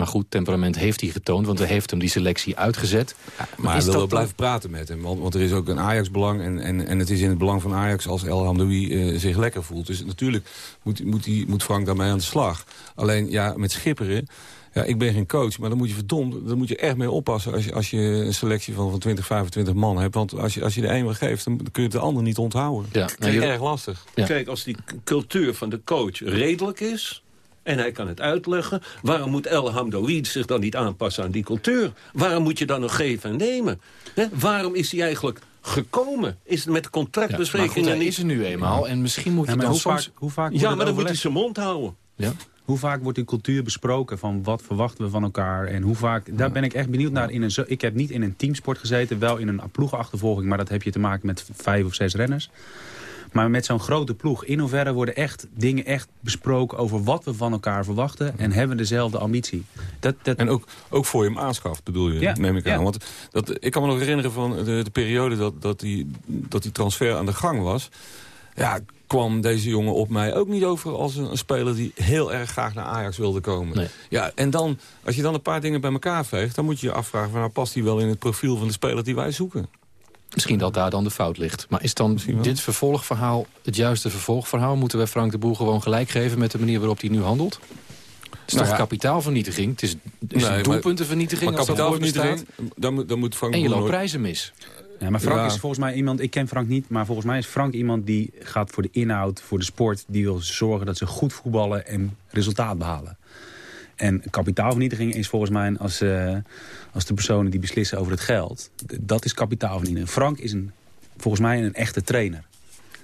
Maar goed, temperament heeft hij getoond, want hij heeft hem die selectie uitgezet. Maar hij wil wel blijven praten met hem. Want, want er is ook een Ajax-belang. En, en, en het is in het belang van Ajax als El Hamdoui uh, zich lekker voelt. Dus natuurlijk moet, moet, die, moet Frank daarmee aan de slag. Alleen, ja, met Schipperen... Ja, ik ben geen coach, maar dan moet je verdomd, dan moet je echt mee oppassen als je, als je een selectie van, van 20, 25 man hebt. Want als je, als je de een geeft, dan kun je de ander niet onthouden. Ja, dat is erg lastig. Kijk, als die cultuur van de coach redelijk is, en hij kan het uitleggen. Waarom moet El Hamdoui zich dan niet aanpassen aan die cultuur? Waarom moet je dan nog geven en nemen? Waarom is hij eigenlijk gekomen? Is het met de contractbesprekingen ja, niet... is er nu eenmaal en misschien moet je dan hoe soms... Vaak, hoe vaak ja, maar dan moet hij zijn mond houden. Ja? Hoe vaak wordt die cultuur besproken van wat verwachten we van elkaar? En hoe vaak, daar ben ik echt benieuwd naar. In een, ik heb niet in een teamsport gezeten, wel in een ploegenachtervolging. Maar dat heb je te maken met vijf of zes renners. Maar met zo'n grote ploeg, in hoeverre worden echt dingen echt besproken over wat we van elkaar verwachten. En hebben we dezelfde ambitie. Dat, dat... En ook, ook voor je hem aanschaft, bedoel je, ja. neem ik aan. Want dat, ik kan me nog herinneren van de, de periode dat, dat, die, dat die transfer aan de gang was. Ja, kwam deze jongen op mij ook niet over als een, speler die heel erg graag naar Ajax wilde komen. Ja, en dan, als je dan een paar dingen bij elkaar veegt, dan moet je je afvragen, van, nou, past hij wel in het profiel van de speler die wij zoeken? Misschien dat daar dan de fout ligt. Maar is dan dit vervolgverhaal het juiste vervolgverhaal? Moeten we Frank de Boer gewoon gelijk geven met de manier waarop hij nu handelt? Het is nou toch ja. kapitaalvernietiging? Het is, is nee, doelpuntenvernietiging? Maar, maar kapitaalvernietiging, dan moet, dan moet Frank En je loopt prijzen mis. Ja, maar Frank is volgens mij iemand, ik ken Frank niet, maar volgens mij is Frank iemand die gaat voor de inhoud, voor de sport. Die wil zorgen dat ze goed voetballen en resultaat behalen. En kapitaalvernietiging is volgens mij als, uh, als de personen die beslissen over het geld. Dat is kapitaalvernietiging. Frank is een, volgens mij een echte trainer.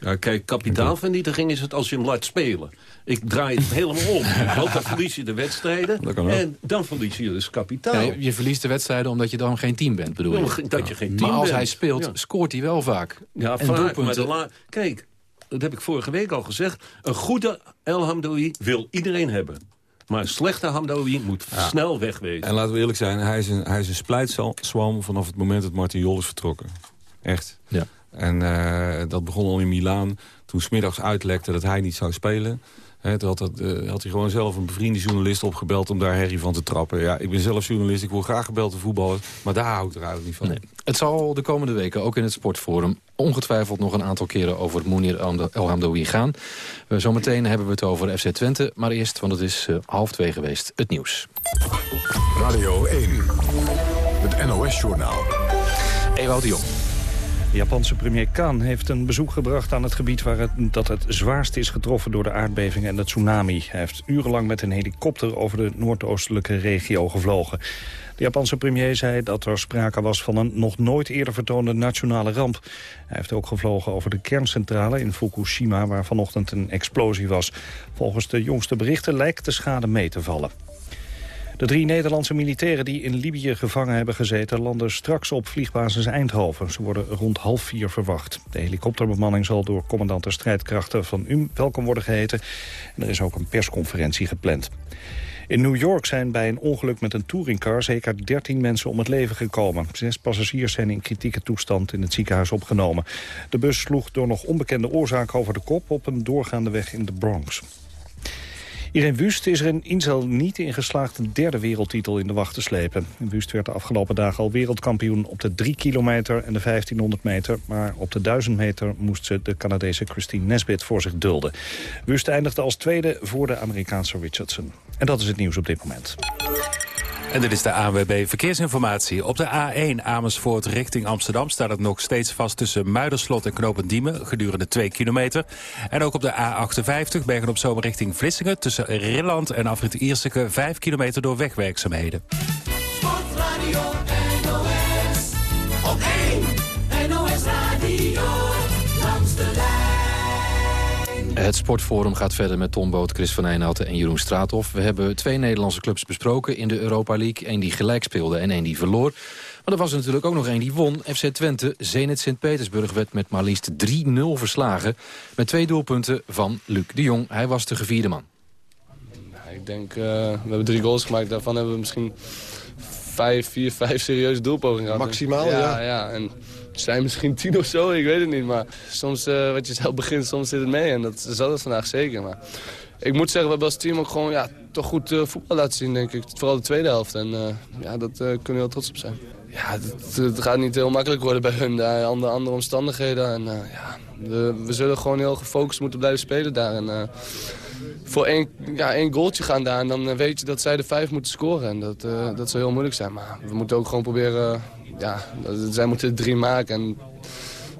Ja, kijk, kapitaalvernietiging is het als je hem laat spelen. Ik draai het helemaal om. Want dan verlies je de wedstrijden. En dan verlies je dus kapitaal. Ja, je verliest de wedstrijden omdat je dan geen team bent, bedoel je? dat je geen team maar als hij speelt, scoort hij wel vaak. Ja, en vaak, maar de Kijk, dat heb ik vorige week al gezegd. Een goede El Hamdoui wil iedereen hebben. Maar een slechte Hamdoui moet snel wegwezen. En laten we eerlijk zijn, hij is een, hij is een splijtswam vanaf het moment dat Martin Jol is vertrokken. Echt. Ja. En uh, dat begon al in Milaan. Toen smiddags uitlekte dat hij niet zou spelen. He, toen had, dat, uh, had hij gewoon zelf een bevriende journalist opgebeld om daar herrie van te trappen. Ja, ik ben zelf journalist, ik word graag gebeld te voetballen. Maar daar hou ik er eigenlijk niet van. Nee. Het zal de komende weken, ook in het Sportforum... ongetwijfeld nog een aantal keren over Mounir El Hamdoui gaan. Uh, zometeen hebben we het over FC Twente. Maar eerst, want het is uh, half twee geweest, het nieuws. Radio 1, het NOS-journaal. Ewout de Jong. De Japanse premier Kan heeft een bezoek gebracht aan het gebied... waar het, dat het zwaarst is getroffen door de aardbeving en de tsunami. Hij heeft urenlang met een helikopter over de noordoostelijke regio gevlogen. De Japanse premier zei dat er sprake was van een nog nooit eerder vertoonde nationale ramp. Hij heeft ook gevlogen over de kerncentrale in Fukushima... waar vanochtend een explosie was. Volgens de jongste berichten lijkt de schade mee te vallen. De drie Nederlandse militairen die in Libië gevangen hebben gezeten... landen straks op vliegbasis Eindhoven. Ze worden rond half vier verwacht. De helikopterbemanning zal door commandanten strijdkrachten van UM welkom worden geheten. En er is ook een persconferentie gepland. In New York zijn bij een ongeluk met een touringcar zeker 13 mensen om het leven gekomen. Zes passagiers zijn in kritieke toestand in het ziekenhuis opgenomen. De bus sloeg door nog onbekende oorzaak over de kop op een doorgaande weg in de Bronx. Irene Wust is er in Insel niet in geslaagd een derde wereldtitel in de wacht te slepen. Wust werd de afgelopen dagen al wereldkampioen op de 3 kilometer en de 1500 meter. Maar op de 1000 meter moest ze de Canadese Christine Nesbitt voor zich dulden. Wust eindigde als tweede voor de Amerikaanse Richardson. En dat is het nieuws op dit moment. En dit is de ANWB Verkeersinformatie. Op de A1 Amersfoort richting Amsterdam staat het nog steeds vast tussen Muiderslot en Knopendiemen gedurende 2 kilometer. En ook op de A58 Bergen op Zomer richting Vlissingen tussen Rilland en Afrit Ierseke 5 kilometer door wegwerkzaamheden. Sportradio NOS op 1 NOS Radio. Het sportforum gaat verder met Tom Boot, Chris van Eijnhouten en Jeroen Straathof. We hebben twee Nederlandse clubs besproken in de Europa League. Eén die gelijk speelde en één die verloor. Maar er was er natuurlijk ook nog één die won. FC Twente, Zenit Sint-Petersburg werd met maar liefst 3-0 verslagen. Met twee doelpunten van Luc de Jong. Hij was de gevierde man. Ik denk, uh, we hebben drie goals gemaakt. Daarvan hebben we misschien vijf, vier, vijf serieuze doelpogingen. Maximaal, ja. ja. ja. En het zijn misschien tien of zo, ik weet het niet. Maar soms, uh, wat je zelf begint, soms zit het mee. En dat zat het vandaag zeker. Maar ik moet zeggen, we hebben als team ook gewoon ja, toch goed uh, voetbal laten zien, denk ik. Vooral de tweede helft. En uh, ja, dat kunnen we heel trots op zijn. Ja, het, gaat niet heel makkelijk worden bij hun. Daar andere, andere omstandigheden. En ja, we zullen gewoon heel gefocust moeten blijven spelen daar. En, voor één, ja, één goaltje gaan daar. En dan weet je dat zij de vijf moeten scoren. En dat, dat zal heel moeilijk zijn. Maar we moeten ook gewoon proberen... Ja, zij moeten drie maken. En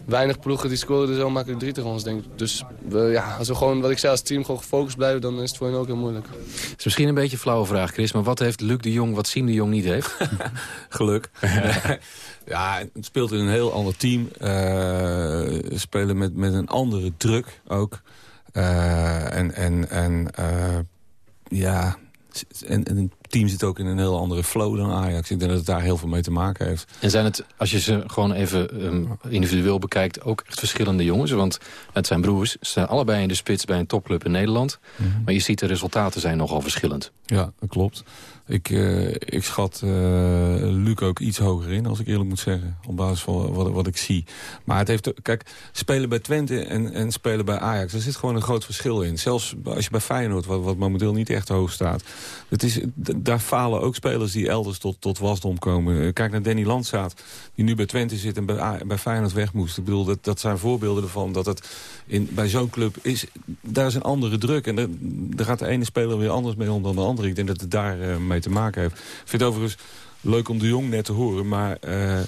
weinig ploegen die scoren er zo makkelijk drie tegen ons, denk ik. Dus we, ja, als we gewoon, wat ik zei, als team gewoon gefocust blijven... dan is het voor hen ook heel moeilijk. Het is misschien een beetje een flauwe vraag, Chris... maar wat heeft Luc de Jong wat Siem de Jong niet heeft? Geluk. ja, het speelt in een heel ander team. Uh, spelen met, met een andere druk ook. Uh, en en, en uh, ja, en, en het team zit ook in een heel andere flow dan Ajax. Ik denk dat het daar heel veel mee te maken heeft. En zijn het, als je ze gewoon even um, individueel bekijkt... ook echt verschillende jongens? Want het zijn broers. Ze staan allebei in de spits bij een topclub in Nederland. Mm -hmm. Maar je ziet de resultaten zijn nogal verschillend. Ja, dat klopt. Ik, uh, ik schat uh, Luc ook iets hoger in, als ik eerlijk moet zeggen. Op basis van wat, wat ik zie. Maar het heeft, kijk, spelen bij Twente en, en spelen bij Ajax... er zit gewoon een groot verschil in. Zelfs als je bij Feyenoord, wat, wat momenteel niet echt hoog staat... Het is, daar falen ook spelers die elders tot, tot wasdom komen. Kijk naar Danny Landzaat, die nu bij Twente zit... en bij, bij Feyenoord weg moest. Ik bedoel, dat, dat zijn voorbeelden ervan dat het in, bij zo'n club is... daar is een andere druk. En daar gaat de ene speler weer anders mee om dan de andere. Ik denk dat het daar mee te maken heeft. Ik vind het overigens leuk om de Jong net te horen, maar... Uh,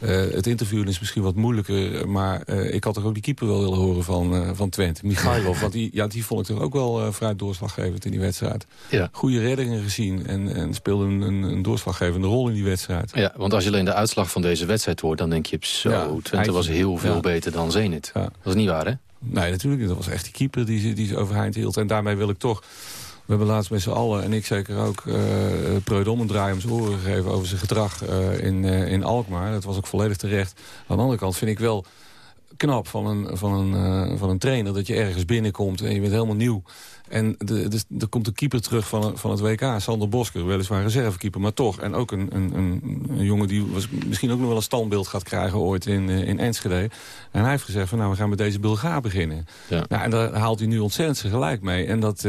uh, het interviewen is misschien wat moeilijker. Maar uh, ik had toch ook die keeper wel willen horen van, uh, van Twente. Michailov. want die, ja, die vond ik toch ook wel vrij doorslaggevend in die wedstrijd. Ja. Goede reddingen gezien. En, en speelde een, een, een, doorslaggevende rol in die wedstrijd. Ja, want als je alleen de uitslag van deze wedstrijd hoort... dan denk je, zo, ja, Twente was heel veel ja. beter dan Zenit. Dat is niet waar, hè? Nee, natuurlijk niet. Dat was echt die keeper die, die ze overeind hield. En daarmee wil ik toch... We hebben laatst met z'n allen, en ik zeker ook, uh, Preudom een draai om zijn oren gegeven over zijn gedrag uh, in, uh, in Alkmaar. Dat was ook volledig terecht. Aan de andere kant vind ik wel knap van een, van een, van een trainer dat je ergens binnenkomt en je bent helemaal nieuw. En de, de, er komt een keeper terug van, van het WK, Sander Bosker, weliswaar reservekeeper, maar toch. En ook een, een, een, een jongen die was, misschien ook nog wel een standbeeld gaat krijgen ooit in, in Enschede. En hij heeft gezegd van nou, we gaan met deze Bulgaar beginnen. Ja. Nou, en daar haalt hij nu ontzettend zijn gelijk mee. En dat...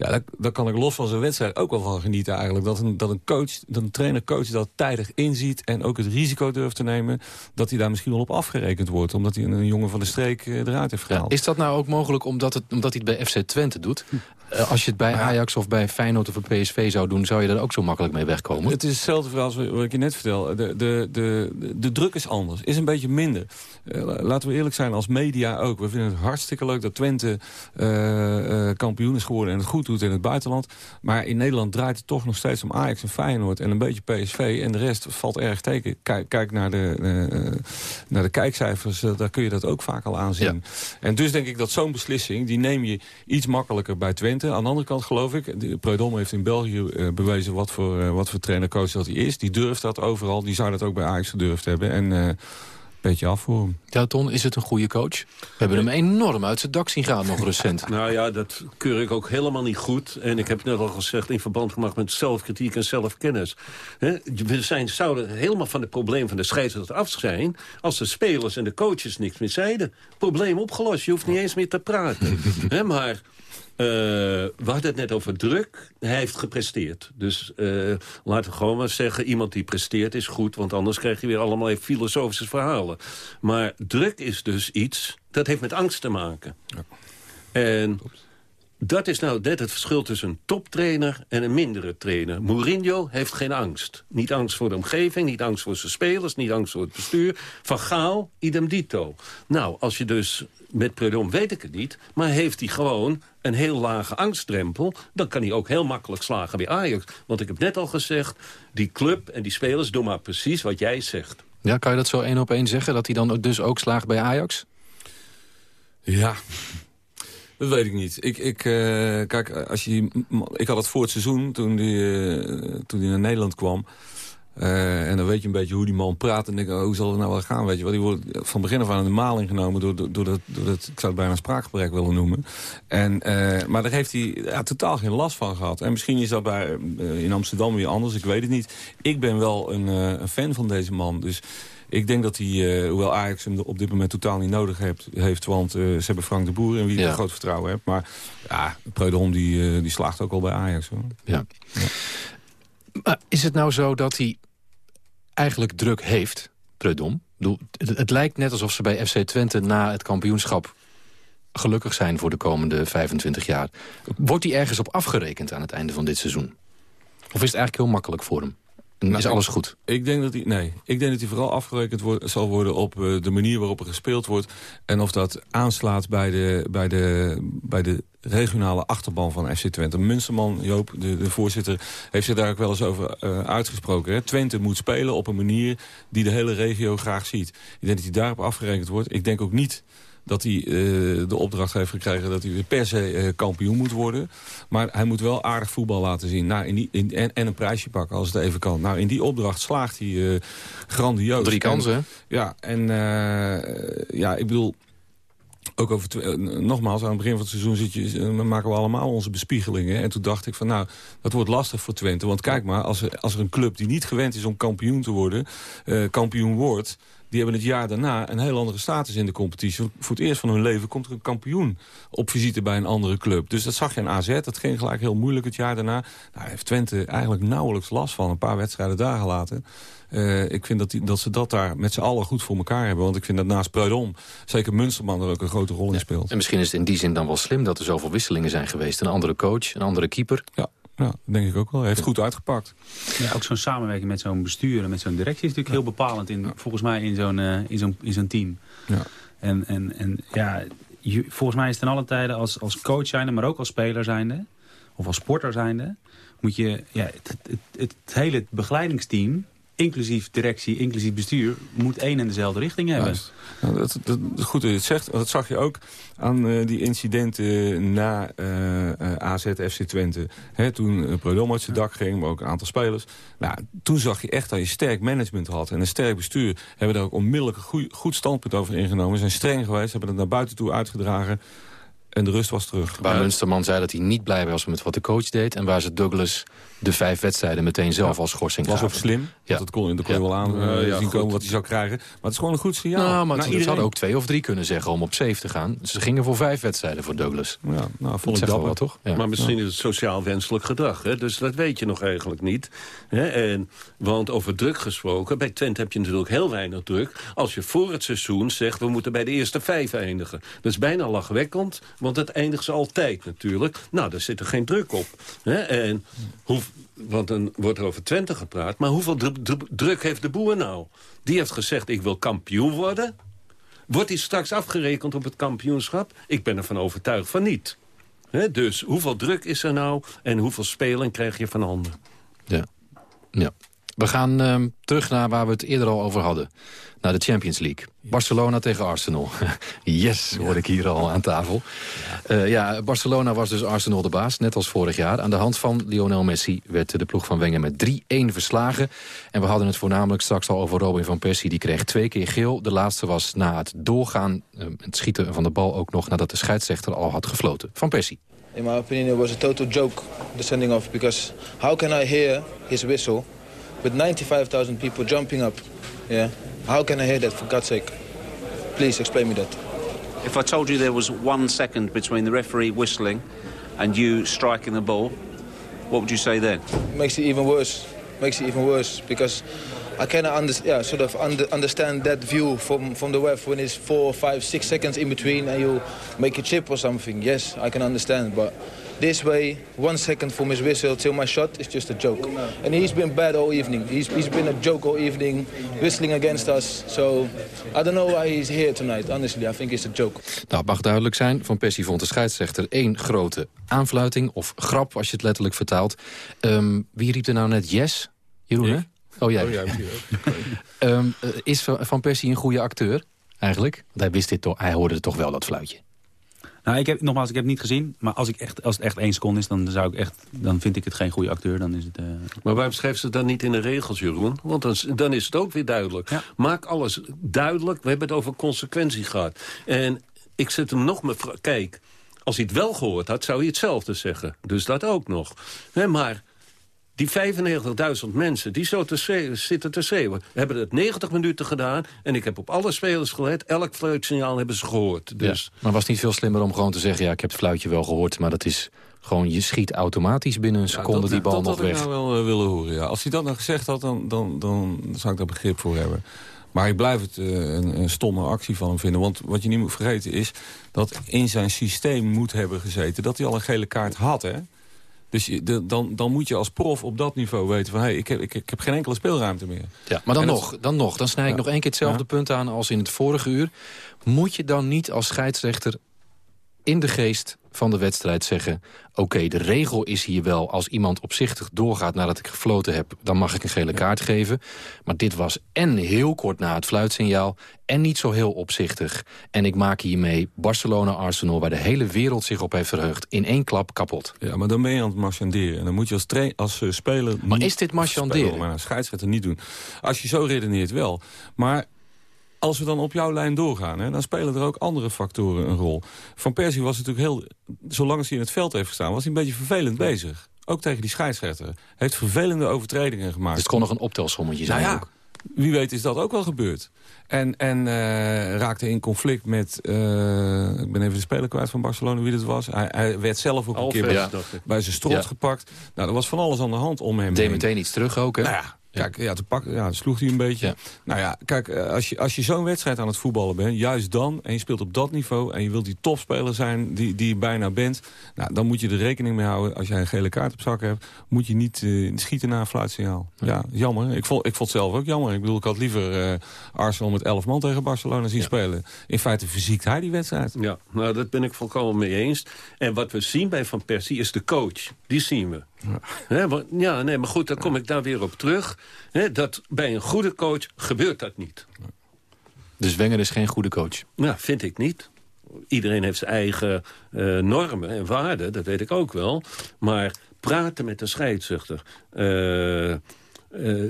Ja, daar, daar, kan ik los van zijn wedstrijd ook wel van genieten eigenlijk. Dat een, dat een coach, dat een trainer-coach dat tijdig inziet... en ook het risico durft te nemen... dat hij daar misschien wel op afgerekend wordt. Omdat hij een jongen van de streek eruit heeft gehaald. Ja, is dat nou ook mogelijk omdat, het, omdat hij het bij FC Twente doet? Uh, als je het bij Ajax of bij Feyenoord of bij PSV zou doen... zou je daar ook zo makkelijk mee wegkomen? Het is hetzelfde verhaal als wat ik je net vertel. De, de, de, de druk is anders, is een beetje minder. Uh, laten we eerlijk zijn, als media ook. We vinden het hartstikke leuk dat Twente uh, kampioen is geworden... en het goed doet in het buitenland. Maar in Nederland draait het toch nog steeds om Ajax en Feyenoord... en een beetje PSV. En de rest valt erg tegen. Kijk, kijk naar, de, naar de kijkcijfers, daar kun je dat ook vaak al aanzien. Ja. En dus denk ik dat zo'n beslissing... die neem je iets makkelijker bij Twente. Aan de andere kant geloof ik... Preudom heeft in België bewezen wat voor, uh, wat voor trainer-coach dat hij is. Die durft dat overal. Die zou dat ook bij Ajax gedurfd hebben. En uh, beetje af voor hem. Ja, Ton, is het een goede coach? We hebben hem enorm uit zijn dak zien gaan nog recent. nou ja, dat keur ik ook helemaal niet goed. En ik heb net al gezegd, in verband gemaakt met zelfkritiek en zelfkennis. He, we zijn, zouden helemaal van het probleem van de scheidsrechter af zijn... als de spelers en de coaches niks meer zeiden. Probleem opgelost, je hoeft niet eens meer te praten. He, maar... Uh, we hadden het net over druk. Hij heeft gepresteerd. Dus uh, laten we gewoon maar zeggen... iemand die presteert is goed... want anders krijg je weer allemaal even filosofische verhalen. Maar druk is dus iets... dat heeft met angst te maken. Ja. En dat is nou net het verschil tussen een toptrainer en een mindere trainer. Mourinho heeft geen angst. Niet angst voor de omgeving, niet angst voor zijn spelers... niet angst voor het bestuur. Van Gaal, idem dito. Nou, als je dus met Predom weet ik het niet... maar heeft hij gewoon een heel lage angstdrempel... dan kan hij ook heel makkelijk slagen bij Ajax. Want ik heb net al gezegd, die club en die spelers doen maar precies wat jij zegt. Ja, kan je dat zo één op één zeggen? Dat hij dan dus ook slaagt bij Ajax? Ja, dat weet ik niet. Ik, ik, uh, kijk, als je, ik had het voor het seizoen, toen hij uh, toen naar Nederland kwam... Uh, en dan weet je een beetje hoe die man praat. En denk ik, oh, hoe zal het nou wel gaan? Weet je wel, die wordt van begin af aan in de maling genomen... door, door, door, dat, door dat, ik zou het bijna spraakgebrek willen noemen. En, uh, maar daar heeft hij ja, totaal geen last van gehad. En misschien is dat bij, uh, in Amsterdam weer anders, ik weet het niet. Ik ben wel een, een fan van deze man, dus... Ik denk dat hij, hoewel Ajax hem op dit moment totaal niet nodig heeft... heeft want ze hebben Frank de Boer in wie ik ja. groot vertrouwen heb. Maar ja, Preudom die, die slaagt ook al bij Ajax. Hoor. Ja. Maar is het nou zo dat hij eigenlijk druk heeft, Preudom? Het, het lijkt net alsof ze bij FC Twente na het kampioenschap gelukkig zijn voor de komende 25 jaar. Wordt hij ergens op afgerekend aan het einde van dit seizoen? Of is het eigenlijk heel makkelijk voor hem? En is Nou, alles goed? Ik denk dat hij, nee, ik denk dat hij vooral afgerekend wordt, zal worden op eh, de manier waarop er gespeeld wordt. En of dat aanslaat bij de, bij de, bij de regionale achterban van FC Twente. Munsterman, Joop, de, de voorzitter, heeft zich daar ook wel eens over eh, uitgesproken. Hè? Twente moet spelen op een manier die de hele regio graag ziet. Ik denk dat hij daarop afgerekend wordt. Ik denk ook niet dat hij uh, de opdracht heeft gekregen dat hij weer per se uh, kampioen moet worden. Maar hij moet wel aardig voetbal laten zien. Nou, in die, in, en, en, een prijsje pakken als het even kan. Nou, in die opdracht slaagt hij uh, grandioos. Drie kansen, en, Ja, en ja, ik bedoel... Ook over nogmaals, aan het begin van het seizoen zit je, maken we allemaal onze bespiegelingen. En toen dacht ik van nou, dat wordt lastig voor Twente. Want kijk maar, als er, als er een club die niet gewend is om kampioen te worden, kampioen wordt die hebben het jaar daarna een heel andere status in de competitie. Voor het eerst van hun leven komt er een kampioen op visite bij een andere club. Dus dat zag je aan AZ, dat ging gelijk heel moeilijk het jaar daarna. Nou, heeft Twente eigenlijk nauwelijks last van, een paar wedstrijden daar gelaten. Uh, ik vind dat, die, dat ze dat daar met z'n allen goed voor elkaar hebben. Want ik vind dat naast Preudom zeker Munsterman er ook een grote rol in speelt. En misschien is het in die zin dan wel slim dat er zoveel wisselingen zijn geweest. Een andere coach, een andere keeper. Ja. Ja, denk ik ook wel. Hij heeft goed uitgepakt. Ja, ook zo'n samenwerking met zo'n bestuur en met zo'n directie is natuurlijk heel bepalend in, volgens mij in zo'n uh, in zo'n in zo'n team. Ja. En, en, en ja, je, volgens mij is het in alle tijden als, als coach zijnde, maar ook als speler zijnde, of als sporter zijnde, moet je ja, het, het, het, het hele begeleidingsteam inclusief directie, inclusief bestuur... moet één en dezelfde richting hebben. Nou, dat, dat, goed dat je het zegt. Dat zag je ook aan uh, die incidenten na uh, uh, AZ FC Twente. Hè, toen uh, Predom uit zijn dak ging, maar ook een aantal spelers. Nou, toen zag je echt dat je sterk management had. En een sterk bestuur hebben daar ook onmiddellijk een goed standpunt over ingenomen. Ze zijn streng geweest, hebben het naar buiten toe uitgedragen. En de rust was terug. Waar ja. Munsterman zei dat hij niet blij was met wat de coach deed... en waar ze Douglas de vijf wedstrijden meteen zelf ja. als schorsing was ook slim. Ja. Dat kon, dat kon je wel aan uh, ja, zien goed. komen wat hij zou krijgen. Maar het is gewoon een goed signaal. Nou, maar nou, ze hadden ook twee of drie kunnen zeggen om op safe te gaan. Ze gingen voor vijf wedstrijden voor Douglas. Ja, nou, vond ik dat wel, toch? Maar misschien is het sociaal wenselijk gedrag. Hè? Dus dat weet je nog eigenlijk niet. Hè? En, want over druk gesproken, bij Twente heb je natuurlijk heel weinig druk. Als je voor het seizoen zegt, we moeten bij de eerste vijf eindigen. Dat is bijna lachwekkend, want het eindigt ze altijd natuurlijk. Nou, daar zit er geen druk op. Hè? En hoe, want dan wordt er over Twente gepraat. Maar hoeveel druk heeft de boer nou? Die heeft gezegd, ik wil kampioen worden. Wordt hij straks afgerekend op het kampioenschap? Ik ben ervan overtuigd van niet. He, dus hoeveel druk is er nou en hoeveel spelen krijg je van handen? Ja, ja. We gaan uh, terug naar waar we het eerder al over hadden. Naar de Champions League. Barcelona tegen Arsenal. yes, hoor ik hier al aan tafel. Ja. Uh, ja, Barcelona was dus Arsenal de baas, net als vorig jaar. Aan de hand van Lionel Messi werd de ploeg van Wenger met 3-1 verslagen. En we hadden het voornamelijk straks al over Robin van Persie. Die kreeg twee keer geel. De laatste was na het doorgaan, uh, het schieten van de bal ook nog... nadat de scheidsrechter al had gefloten. Van Persie. In my opinion, it was a total joke, the sending off. Because how can I hear his whistle with 95,000 people jumping up? Yeah. How can I hear that, for God's sake? Please explain me that. If I told you there was one second between the referee whistling and you striking the ball, what would you say then? It makes it even worse. Makes it even worse because I cannot under, yeah, sort of under, understand that view from, from the ref when it's four, five, six seconds in between and you make a chip or something. Yes, I can understand, but this way, one second from his whistle till my shot is just a joke. And he's been bad all evening. He's, he's been a joke all evening, whistling against us. So I don't know why he's here tonight. Honestly, I think it's a joke. Nou, het mag duidelijk zijn. Van Persie vond de scheidsrechter één grote aanfluiting. Of grap, als je het letterlijk vertaalt. Um, wie riep er nou net yes? Jeroen, hè? Oh, jij. Oh, jij um, is Van Persie een goede acteur, eigenlijk? Want hij wist dit toch, hij hoorde toch wel, dat fluitje. Nou, ik heb, nogmaals, ik heb het niet gezien. Maar als, ik echt, als het echt één seconde is, dan, zou ik echt, dan vind ik het geen goede acteur. Dan is het, uh... Maar waarom schrijft ze het dan niet in de regels, Jeroen? Want dan, dan is het ook weer duidelijk. Ja. Maak alles duidelijk. We hebben het over consequentie gehad. En ik zet hem nog. Kijk, als hij het wel gehoord had, zou hij hetzelfde zeggen. Dus dat ook nog. Nee, maar die 95.000 mensen die zo te schreeuwen, zitten te schreeuwen... hebben het 90 minuten gedaan en ik heb op alle spelers gelet. Elk fluitsignaal hebben ze gehoord. Dus. maar was het niet veel slimmer om gewoon te zeggen... ja, ik heb het fluitje wel gehoord, maar dat is gewoon... je schiet automatisch binnen een seconde die bal dat nog had weg. ik nou wel eh, willen horen, ja. Als hij dat nou gezegd had, dan, dan, dan zou ik daar begrip voor hebben. Maar ik blijf het eh, een, een stomme actie van hem vinden. Want wat je niet moet vergeten is dat in zijn systeem moet hebben gezeten... dat hij al een gele kaart had, hè? Dus je, de- dan, dan moet je als prof op dat niveau weten van... Hey, ik, heb, ik, ik heb geen enkele speelruimte meer. Ja, maar dan En nog, dan nog. Dan snij ik nog één keer hetzelfde punt aan als in het vorige uur. Moet je dan niet als scheidsrechter in de geest van de wedstrijd zeggen... oké, de regel is hier wel, als iemand opzichtig doorgaat nadat ik gefloten heb... dan mag ik een gele kaart geven. Maar dit was en heel kort na het fluitsignaal... en niet zo heel opzichtig. En ik maak hiermee Barcelona-Arsenal... waar de hele wereld zich op heeft verheugd, in één klap kapot. Ja, maar dan ben je aan het marchanderen. En dan moet je als, als eh, speler... Maar is dit marchanderen? Speler, Maar scheidsrechter niet doen. Als je zo redeneert wel. Maar als we dan op jouw lijn doorgaan... Hè, dan spelen er ook andere factoren een rol. Van Persie was natuurlijk heel... Zolang als hij in het veld heeft gestaan... was hij een beetje vervelend bezig. Ook tegen die scheidsrechter. Hij heeft vervelende overtredingen gemaakt. Dus het kon nog een optelsommetje zijn Nou ja, ook. Wie weet is dat ook wel gebeurd. En, en eh, raakte in conflict met... eh, ik ben even de speler kwijt van Barcelona wie dat was. Hij, hij werd zelf ook een Alves, keer bij, bij zijn strot Ja. gepakt. Nou, er was van alles aan de hand om hem Deed heen. meteen iets terug ook, hè? Nou ja, kijk, ja, te pakken, ja, sloeg hij een beetje. Ja. Nou ja, kijk, eh, als je, als je zo'n wedstrijd aan het voetballen bent... juist dan, en je speelt op dat niveau... en je wilt die topspeler zijn die, die je bijna bent... Nou, dan moet je er rekening mee houden. Als jij een gele kaart op zak hebt... moet je niet eh, schieten na een fluitsignaal. Ja, jammer. Ik vond, ik vond het zelf ook jammer. Ik bedoel, ik had liever eh, Arsenal met 11 man tegen Barcelona zien spelen. In feite verziekt hij die wedstrijd. Ja, nou, dat ben ik volkomen mee eens. En wat we zien bij Van Persie is de coach. Die zien we. Want- ja, nee, maar goed, dan kom ik daar weer op terug. Hè, dat bij een goede coach gebeurt dat niet. Dus Wenger is geen goede coach. Nou, vind ik niet. Iedereen heeft zijn eigen eh, normen en waarden, dat weet ik ook wel. Maar praten met de scheidsrechter... eh, eh,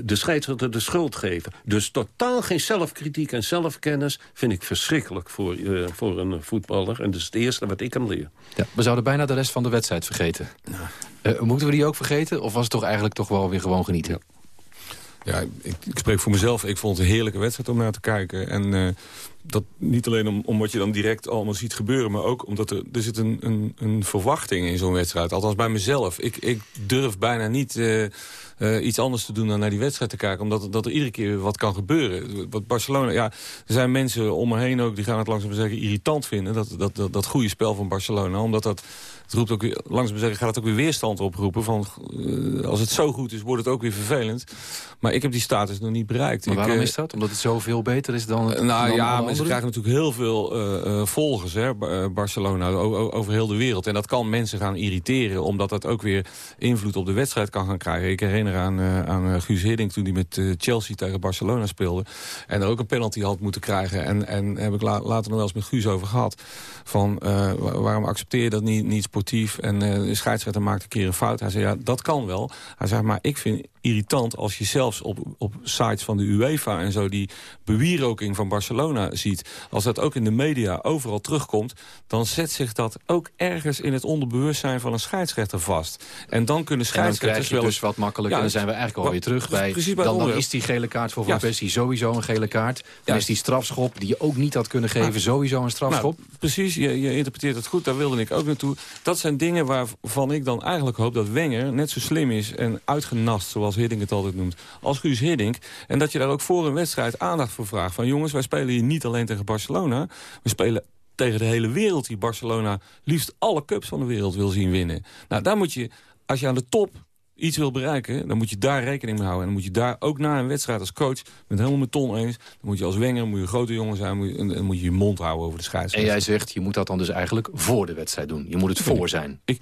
de scheidsrechter de schuld geven. Dus totaal geen zelfkritiek en zelfkennis... vind ik verschrikkelijk voor, eh, voor een voetballer. En dat is het eerste wat ik hem leer. Ja, we zouden bijna de rest van de wedstrijd vergeten. Eh, moeten we die ook vergeten? Of was het toch eigenlijk toch wel weer gewoon genieten? Ja, ik, ik spreek voor mezelf. Ik vond het een heerlijke wedstrijd om naar te kijken. En eh, dat niet alleen om, om wat je dan direct allemaal ziet gebeuren... maar ook omdat er, er zit een, een, een verwachting in zo'n wedstrijd. Althans bij mezelf. Ik, ik durf bijna niet eh, eh, iets anders te doen dan naar die wedstrijd te kijken. Omdat dat er iedere keer wat kan gebeuren. Wat Barcelona, ja, er zijn mensen om me heen ook... die gaan het langzaam zeggen irritant vinden. Dat, dat, dat goede spel van Barcelona. Omdat dat... Het roept ook weer, langzaam maar zeggen, gaat het ook weer weerstand oproepen. Van, eh, als het zo goed is, wordt het ook weer vervelend. Maar ik heb die status nog niet bereikt. Maar Ik, waarom eh, is dat? Omdat het zoveel beter is dan het nou dan ja, maar ze krijgen natuurlijk heel veel eh, eh, volgers, hè, Ba- eh, Barcelona, over heel de wereld. En dat kan mensen gaan irriteren, omdat dat ook weer invloed op de wedstrijd kan gaan krijgen. Ik herinner aan, eh, aan eh, Guus Hiddink toen hij met eh, Chelsea tegen Barcelona speelde. En er ook een penalty had moeten krijgen. En, en heb ik la- later nog wel eens met Guus over gehad. Van eh, wa- waarom accepteer je dat niet, niet sportief? En eh, de scheidsrechter maakt een keer een fout. Hij zei, ja, dat kan wel. Hij zei, maar ik vind irritant als je zelfs op, op sites van de UEFA en zo... die bewieroking van Barcelona ziet. Als dat ook in de media overal terugkomt... dan zet zich dat ook ergens in het onderbewustzijn van een scheidsrechter vast. En dan kunnen scheidsrechters wel dus eens- wat makkelijker. Ja, en dan zijn we eigenlijk alweer terug bij... precies bij dan, dan is die gele kaart voor Van Ja. Sowieso een gele kaart. Dan Ja. is die strafschop die je ook niet had kunnen geven... sowieso een strafschop. Nou, precies, je, je interpreteert het goed, daar wilde ik ook naartoe. Dat zijn dingen waarvan ik dan eigenlijk hoop dat Wenger net zo slim is... en uitgenast, zoals Hiddink het altijd noemt, als Guus Hiddink. En dat je daar ook voor een wedstrijd aandacht voor vraagt. Van jongens, wij spelen hier niet alleen tegen Barcelona. We spelen tegen de hele wereld die Barcelona liefst alle cups van de wereld wil zien winnen. Nou, daar moet je, als je aan de top iets wil bereiken, dan moet je daar rekening mee houden. En dan moet je daar ook na een wedstrijd als coach, het helemaal met Ton eens, dan moet je als Wenger, moet je een grote jongen zijn, moet je, en, en moet je je mond houden over de En scheidsrechter. jij zegt, je moet dat dan dus eigenlijk voor de wedstrijd doen. Je moet het voor zijn. Ik,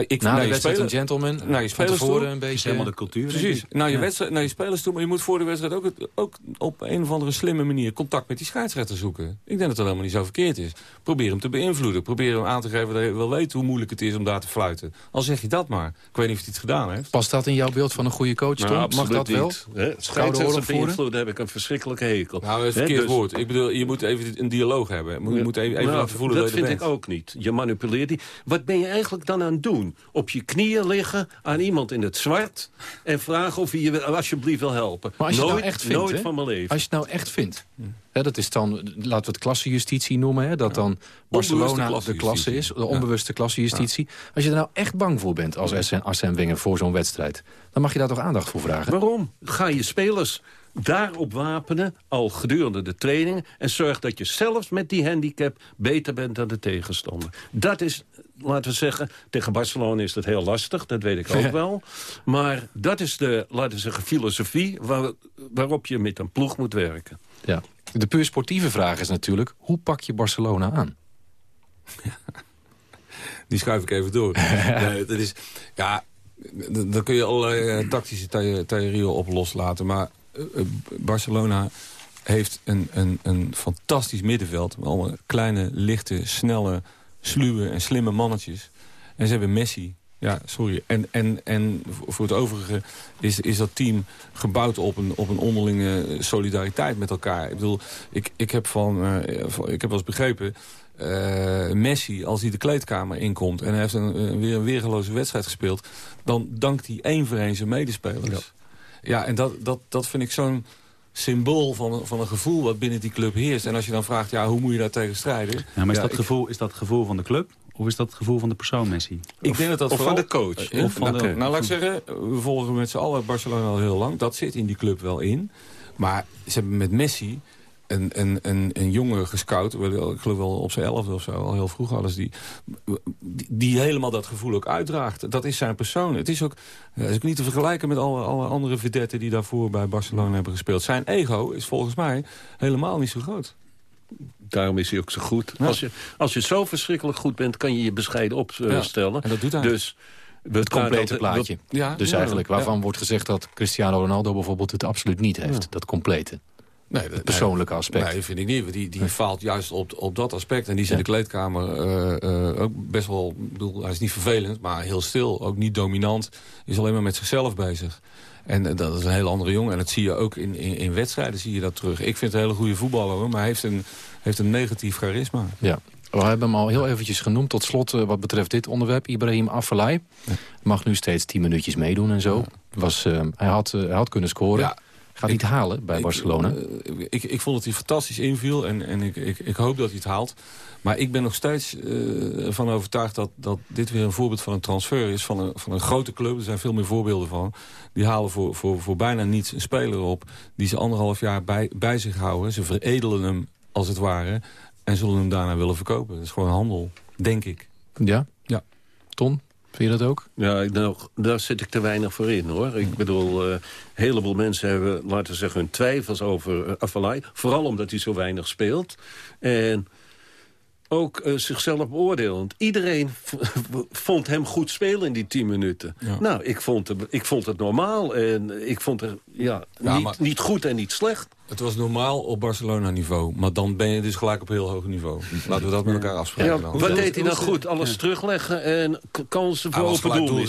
ik, Na naar je wedstrijd een gentleman. naar je van spelers tevoren toe. een beetje... helemaal de cultuur, Precies, naar je, Ja. wedstrijd, naar je spelers toe, maar je moet voor de wedstrijd ook, het, ook op een of andere slimme manier contact met die scheidsrechter zoeken. Ik denk dat dat helemaal niet zo verkeerd is. Probeer hem te beïnvloeden. Probeer hem aan te geven dat je wel weet hoe moeilijk het is om daar te fluiten. Al zeg je dat maar. Ik weet niet of hij het gedaan heeft. Past dat in jouw beeld van een goede coach, Tom? Nou, Mag absoluut dat wel? niet. Scheidsrechter beïnvloeden heb ik een verschrikkelijke hekel. Nou, het Hè, verkeerd dus- woord. Ik bedoel, je moet even een dialoog hebben. Je moet, je even, even Nou, laten voelen dat dat je er vind ik ook niet. Je manipuleert die. Wat ben je eigenlijk dan aan het doen? Doen. Op je knieën liggen aan iemand in het zwart... en vragen of hij je alsjeblieft wil helpen. Maar als je nooit, nou echt vindt, nooit hè? van mijn leven. Als je het nou echt vindt. Hè, dat is dan, laten we het klassejustitie noemen. Hè, dat dan Barcelona de klasse is. De onbewuste klassejustitie. Als je er nou echt bang voor bent als Arsène Wenger voor zo'n wedstrijd. Dan mag je daar toch aandacht voor vragen? Waarom? Ga je spelers daarop wapenen, al gedurende de trainingen... en zorg dat je zelfs met die handicap beter bent dan de tegenstander. Dat is, laten we zeggen, tegen Barcelona is dat heel lastig, dat weet ik ook wel. Maar dat is de, laten we zeggen, filosofie waar, waarop je met een ploeg moet werken. Ja. De puur sportieve vraag is natuurlijk, hoe pak je Barcelona aan? Die schuif ik even door. nee, dat is, ja, dan kun je allerlei eh, tactische the- theorieën op loslaten. Maar Barcelona heeft een, een, een fantastisch middenveld. Allemaal kleine, lichte, snelle, sluwe en slimme mannetjes. En ze hebben Messi. Ja, sorry. En, en, en voor het overige is, is dat team gebouwd op een, op een onderlinge solidariteit met elkaar. Ik bedoel, ik, ik, heb, van, eh, ik heb wel eens begrepen... eh, Messi, als hij de kleedkamer inkomt... en hij heeft een, een- weer een weergeloze wedstrijd gespeeld... dan dankt hij één voor één zijn medespelers. Ja, en dat, dat, dat vind ik zo'n symbool van, van een gevoel wat binnen die club heerst. En als je dan vraagt, ja, hoe moet je daar tegen strijden? Ja, maar is, Ja, dat ik- gevoel, is dat het gevoel van de club? Of is dat het gevoel van de persoon Messi? Ik denk dat dat of vooral- van de coach. Eh, Of van nou, de- nou, laat ik zeggen, we volgen met z'n allen Barcelona al heel lang. Dat zit in die club wel in. Maar ze hebben met Messi een, een, een, een jongen gescout. Ik geloof wel op zijn elfde of zo, al heel vroeg hadden ze die, die. Die helemaal dat gevoel ook uitdraagt. Dat is zijn persoon. Het is ook, is ook niet te vergelijken met alle, alle andere vedetten die daarvoor bij Barcelona hebben gespeeld. Zijn ego is volgens mij helemaal niet zo groot. Daarom is hij ook zo goed. Als, je, als je zo verschrikkelijk goed bent, kan je je bescheiden opstellen. en dat doet hij. Dus we Het complete plaatje. Ja, dus ja, eigenlijk ja. waarvan wordt gezegd dat Cristiano Ronaldo bijvoorbeeld het absoluut niet heeft. Dat complete. Nee, dat- persoonlijke nee, aspect. Nee, vind ik niet. Die, die faalt juist op, op dat aspect. En die is in de kleedkamer eh, eh, ook best wel... Ik bedoel, hij is niet vervelend, maar heel stil. Ook niet dominant. Is alleen maar met zichzelf bezig. En eh, dat is een hele andere jongen. En dat zie je ook in, in, in wedstrijden zie je dat terug. Ik vind het een hele goede voetballer, hoor, maar hij heeft een, heeft een negatief charisma. Ja. We hebben hem al heel eventjes genoemd. Tot slot wat betreft dit onderwerp. Ibrahim Afellay mag nu steeds 10 minuutjes meedoen en zo. Was, hij, had, hij had kunnen scoren. Ja. Gaat niet halen bij Barcelona. Eh, ik, ik vond dat hij fantastisch inviel en, en ik, ik, ik hoop dat hij het haalt. Maar ik ben nog steeds eh, van overtuigd dat, dat dit weer een voorbeeld van een transfer is. Van een, van een grote club, er zijn veel meer voorbeelden van. Die halen voor, voor, voor bijna niets een speler op die ze anderhalf jaar bij, bij zich houden. Ze veredelen hem als het ware en zullen hem daarna willen verkopen. Dat is gewoon handel, denk ik. Ja? Ja. Ton, vind je dat ook? Ja, nou, daar zit ik te weinig voor in, hoor. Ik bedoel, eh, een heleboel mensen hebben, laten we zeggen, hun twijfels over uh, Afellay. Vooral omdat hij zo weinig speelt. En ook eh, zichzelf beoordelend. Iedereen vond hem goed spelen in die tien minuten. Nou, ik vond, het, ik vond het normaal. En ik vond het ja, Ja, niet, maar- niet goed en niet slecht. Het was normaal op Barcelona-niveau. Maar dan ben je dus gelijk op heel hoog niveau. Laten we dat met elkaar afspreken. Ja, dan. wat deed hij nou goed? Alles terugleggen en kansen voor Hij was open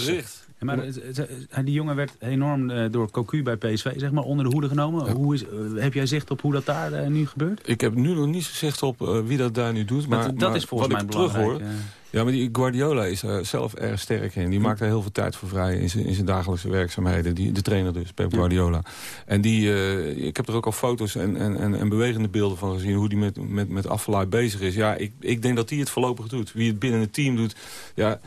maar die jongen werd enorm eh, door Cocu bij PSV zeg maar, onder de hoede genomen. Hoe is, eh, heb jij zicht op hoe dat daar eh, nu gebeurt? Ik heb nu nog niet zicht op wie dat daar nu doet. Maar, Dat- dat maar is volgens wat mij ik terug hoor. Ja, maar die Guardiola is er zelf erg sterk in. Die maakt er heel veel tijd voor vrij in zijn, in zijn dagelijkse werkzaamheden. Die, de trainer dus, Pep Guardiola. En die, ik heb er ook al foto's en, en, en, en bewegende beelden van gezien... hoe die met, met, met Afellay bezig is. Ja, ik, ik denk dat hij het voorlopig doet. Wie het binnen het team doet... Ja,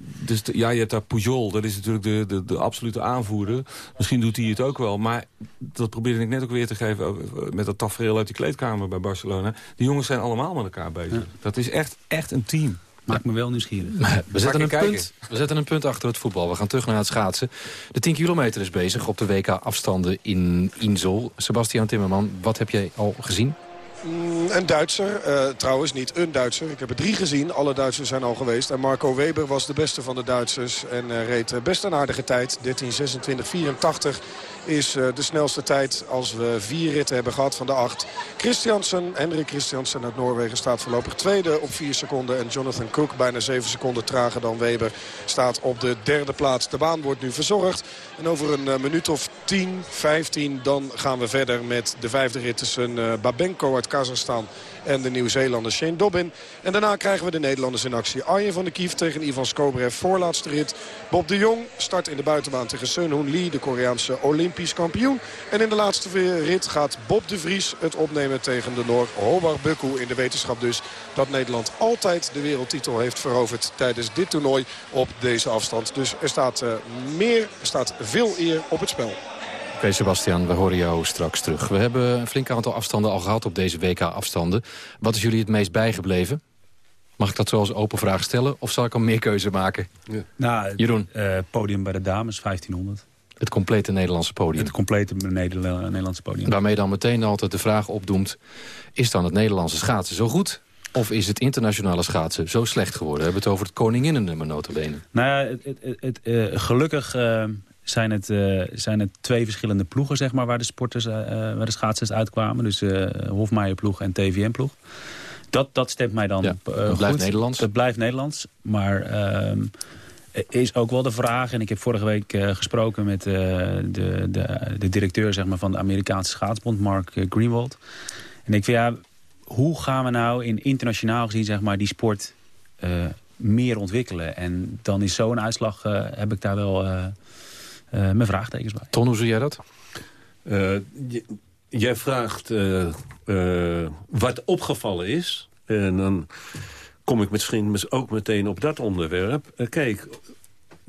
dus de- ja, je hebt daar Pujol, dat is natuurlijk de, de, de absolute aanvoerder. Misschien doet hij het ook wel, maar dat probeerde ik net ook weer te geven... met dat tafereel uit die kleedkamer bij Barcelona. Die jongens zijn allemaal met elkaar bezig. Dat is echt, echt een team. Maakt me wel nieuwsgierig. We zetten, een kijken? punt, we zetten een punt achter het voetbal. We gaan terug naar het schaatsen. De 10 kilometer is bezig op de WK-afstanden in Insel. Sebastian Timmerman, wat heb jij al gezien? Mm, Een Duitser, eh, trouwens niet een Duitser. Ik heb er drie gezien, alle Duitsers zijn al geweest. En Marco Weber was de beste van de Duitsers en eh, reed eh, best een aardige tijd. 13.26.84 is eh, de snelste tijd als we vier ritten hebben gehad van de acht. Christiansen, Hendrik Christiansen uit Noorwegen staat voorlopig tweede op 4 seconden. En Jonathan Cook, bijna 7 seconden trager dan Weber, staat op de derde plaats. De baan wordt nu verzorgd. En over een eh, minuut of 10, 15 dan gaan we verder met de vijfde rit tussen eh, Babenko uit Kazachstan en de Nieuw-Zeelander Shane Dobbin. En daarna krijgen we de Nederlanders in actie. Arjen van der Kief tegen Ivan Skobrev, voorlaatste rit. Bob de Jong start in de buitenbaan tegen Sun Hoon Lee, de Koreaanse Olympisch kampioen. En in de laatste rit gaat Bob de Vries het opnemen tegen de Noor Hobart Bukku. In de wetenschap dus dat Nederland altijd de wereldtitel heeft veroverd tijdens dit toernooi op deze afstand. Dus er staat, uh, meer, er staat veel eer op het spel. Oké, Sebastian, we horen jou straks terug. We hebben een flink aantal afstanden al gehad op deze WK-afstanden. Wat is jullie het meest bijgebleven? Mag ik dat zoals open vraag stellen? Of zal ik een meer keuze maken? Ja. Nou, Jeroen? Uh, podium bij de dames, 1500. Het complete Nederlandse podium? Het complete Nederlandse podium. Waarmee dan meteen altijd de vraag opdoemt... is dan het Nederlandse schaatsen zo goed... Of is het internationale schaatsen zo slecht geworden? We hebben het over het koninginnennummer notabene. Nou ja, het, het, het, uh, gelukkig uh, zijn het, uh, zijn het twee verschillende ploegen zeg maar, waar, de sporters, uh, waar de schaatsers uitkwamen. Dus uh, Hofmeijer-ploeg en TVM-ploeg. Dat, dat stemt mij dan ja, dat goed. blijft Nederlands. Dat blijft Nederlands. Maar ehm, is ook wel de vraag... en ik heb vorige week gesproken met de, de, de, directeur zeg maar, van de Amerikaanse schaatsbond... Mark Greenwald. En ik vind, ja, hoe gaan we nou in internationaal gezien zeg maar, die sport meer ontwikkelen? En dan is zo'n uitslag, heb ik daar wel... Uh, mijn vraagtekens bij. Ton, hoe zie jij dat? Uh, jij vraagt uh, wat opgevallen is. En dan kom ik misschien ook meteen op dat onderwerp. kijk,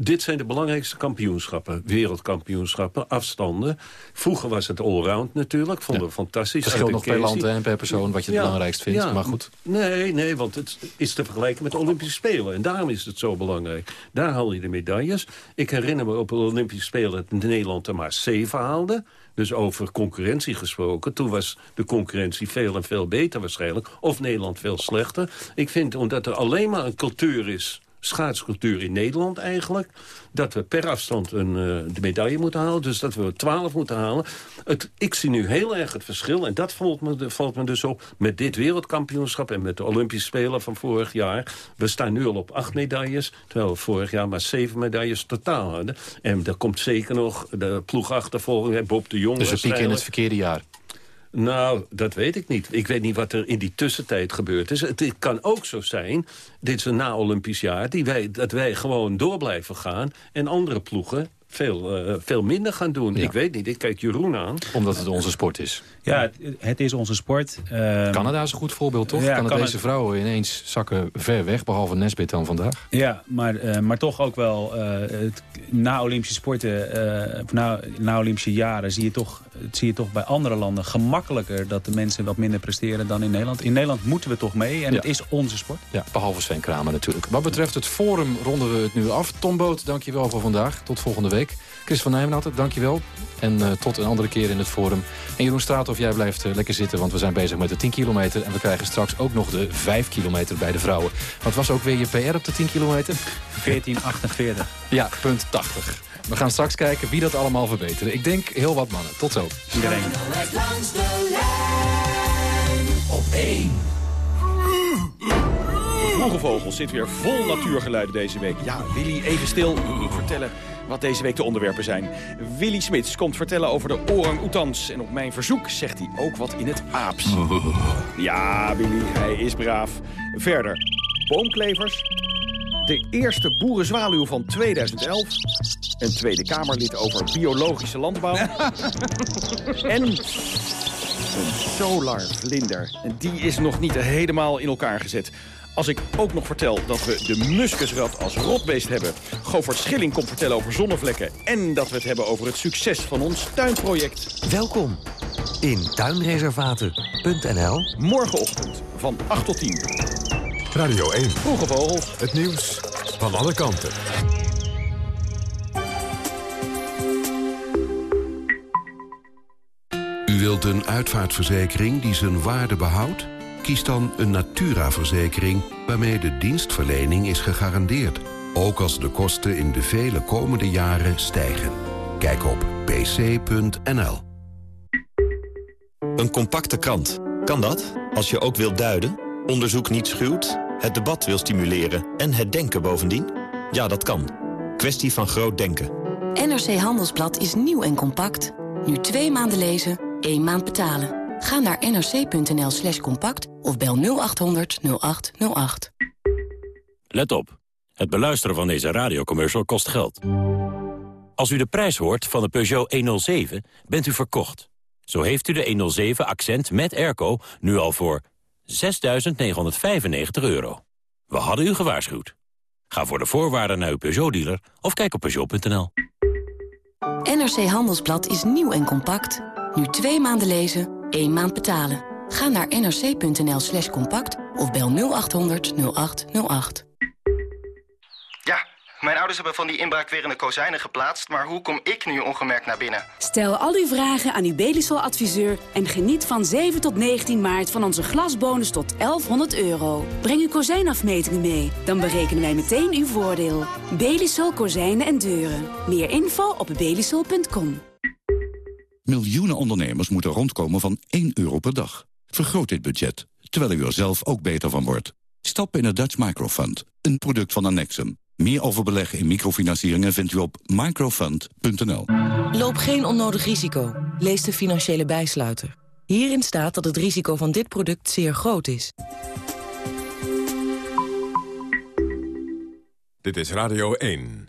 dit zijn de belangrijkste kampioenschappen. Wereldkampioenschappen, afstanden. Vroeger was het allround natuurlijk. Vonden we fantastisch. Verschil nog per land en per persoon wat je het ja, belangrijkst vindt. Ja, maar goed. Nee, nee, want het is te vergelijken met de Olympische Spelen. En daarom is het zo belangrijk. Daar haal je de medailles. Ik herinner me op de Olympische Spelen dat Nederland er maar zeven haalde. Dus over concurrentie gesproken. Toen was de concurrentie veel en veel beter waarschijnlijk. Of Nederland veel slechter. Ik vind omdat er alleen maar een cultuur is schaatscultuur in Nederland eigenlijk. Dat we per afstand een, uh, de medaille moeten halen. Dus dat we 12 moeten halen. Het, ik zie nu heel erg het verschil. En dat valt me, valt me dus op met dit wereldkampioenschap... en met de Olympische Spelen van vorig jaar. We staan nu al op acht medailles. Terwijl we vorig jaar maar zeven medailles totaal hadden. En er komt zeker nog de ploegachtervolging. Bob de Jong Dus we pieken in het verkeerde jaar. Nou, dat weet ik niet. Ik weet niet wat er in die tussentijd gebeurd is. Het kan ook zo zijn, dit is een na-Olympisch jaar... Die wij, dat wij gewoon door blijven gaan en andere ploegen veel, uh, veel minder gaan doen. Ja. Ik weet niet, ik kijk Jeroen aan. Omdat het onze sport is. Ja, het, het is onze sport. Uh, Canada is een goed voorbeeld, toch? Ja, Canadese Canada... vrouwen ineens zakken ver weg, behalve Nesbit dan vandaag. Ja, maar, uh, maar toch ook wel het, na Olympische sporten, na, na Olympische jaren... Zie je, toch, zie je toch bij andere landen gemakkelijker dat de mensen wat minder presteren dan in Nederland. In Nederland moeten we toch mee en ja. het is onze sport. Ja, behalve Sven Kramer natuurlijk. Wat betreft het forum ronden we het nu af. Tom Boot, dank voor vandaag. Tot volgende week. Chris van Nijmenat, dankjewel. En uh, tot een andere keer in het forum. En Jeroen Straathoff, jij blijft uh, lekker zitten... want we zijn bezig met de 10 kilometer. En we krijgen straks ook nog de 5 kilometer bij de vrouwen. Wat was ook weer je PR op de 10 kilometer? 1448. Ja, punt 80. We gaan straks kijken wie dat allemaal verbeteren. Ik denk heel wat mannen. Tot zo. Iedereen. Langs de lijn op 1. Vroege Vogels zit weer vol natuurgeluiden deze week. Ja, Willy, even stil. Vertellen wat deze week de onderwerpen zijn. Willy Smits komt vertellen over de orang-oetans. En op mijn verzoek zegt hij ook wat in het aaps. Ja, Willy, hij is braaf. Verder, boomklevers. De eerste boerenzwaluw van 2011. Een Tweede Kamerlid over biologische landbouw. en een solarvlinder. Die is nog niet helemaal in elkaar gezet. Als ik ook nog vertel dat we de muskusrat als rotbeest hebben... Govert Schilling komt vertellen over zonnevlekken... en dat we het hebben over het succes van ons tuinproject. Welkom in tuinreservaten.nl. Morgenochtend van 8 tot 10. Radio 1. Vroege Vogels. Het nieuws van alle kanten. U wilt een uitvaartverzekering die zijn waarde behoudt? Kies dan een Natura-verzekering waarmee de dienstverlening is gegarandeerd. Ook als de kosten in de vele komende jaren stijgen. Kijk op pc.nl. Een compacte krant. Kan dat? Als je ook wilt duiden, onderzoek niet schuwt, het debat wil stimuleren en het denken bovendien? Ja, dat kan. Kwestie van groot denken. NRC Handelsblad is nieuw en compact. Nu twee maanden lezen, één maand betalen. Ga naar nrc.nl slash compact of bel 0800 0808. Let op. Het beluisteren van deze radiocommercial kost geld. Als u de prijs hoort van de Peugeot 107, bent u verkocht. Zo heeft u de 107 Accent met airco nu al voor 6.995 euro. We hadden u gewaarschuwd. Ga voor de voorwaarden naar uw Peugeot-dealer of kijk op Peugeot.nl. NRC Handelsblad is nieuw en compact. Nu twee maanden lezen, één maand betalen. Ga naar nrc.nl slash compact of bel 0800 0808. Ja, mijn ouders hebben van die inbraakwerende kozijnen geplaatst... maar hoe kom ik nu ongemerkt naar binnen? Stel al uw vragen aan uw Belisol-adviseur... en geniet van 7 tot 19 maart van onze glasbonus tot 1100 euro. Breng uw kozijnafmetingen mee, dan berekenen wij meteen uw voordeel. Belisol Kozijnen en Deuren. Meer info op belisol.com. Miljoenen ondernemers moeten rondkomen van 1 euro per dag. Vergroot dit budget, terwijl u er zelf ook beter van wordt. Stap in het Dutch Microfund, een product van Annexum. Meer over beleggen in microfinancieringen vindt u op microfund.nl. Loop geen onnodig risico. Lees de financiële bijsluiter. Hierin staat dat het risico van dit product zeer groot is. Dit is Radio 1.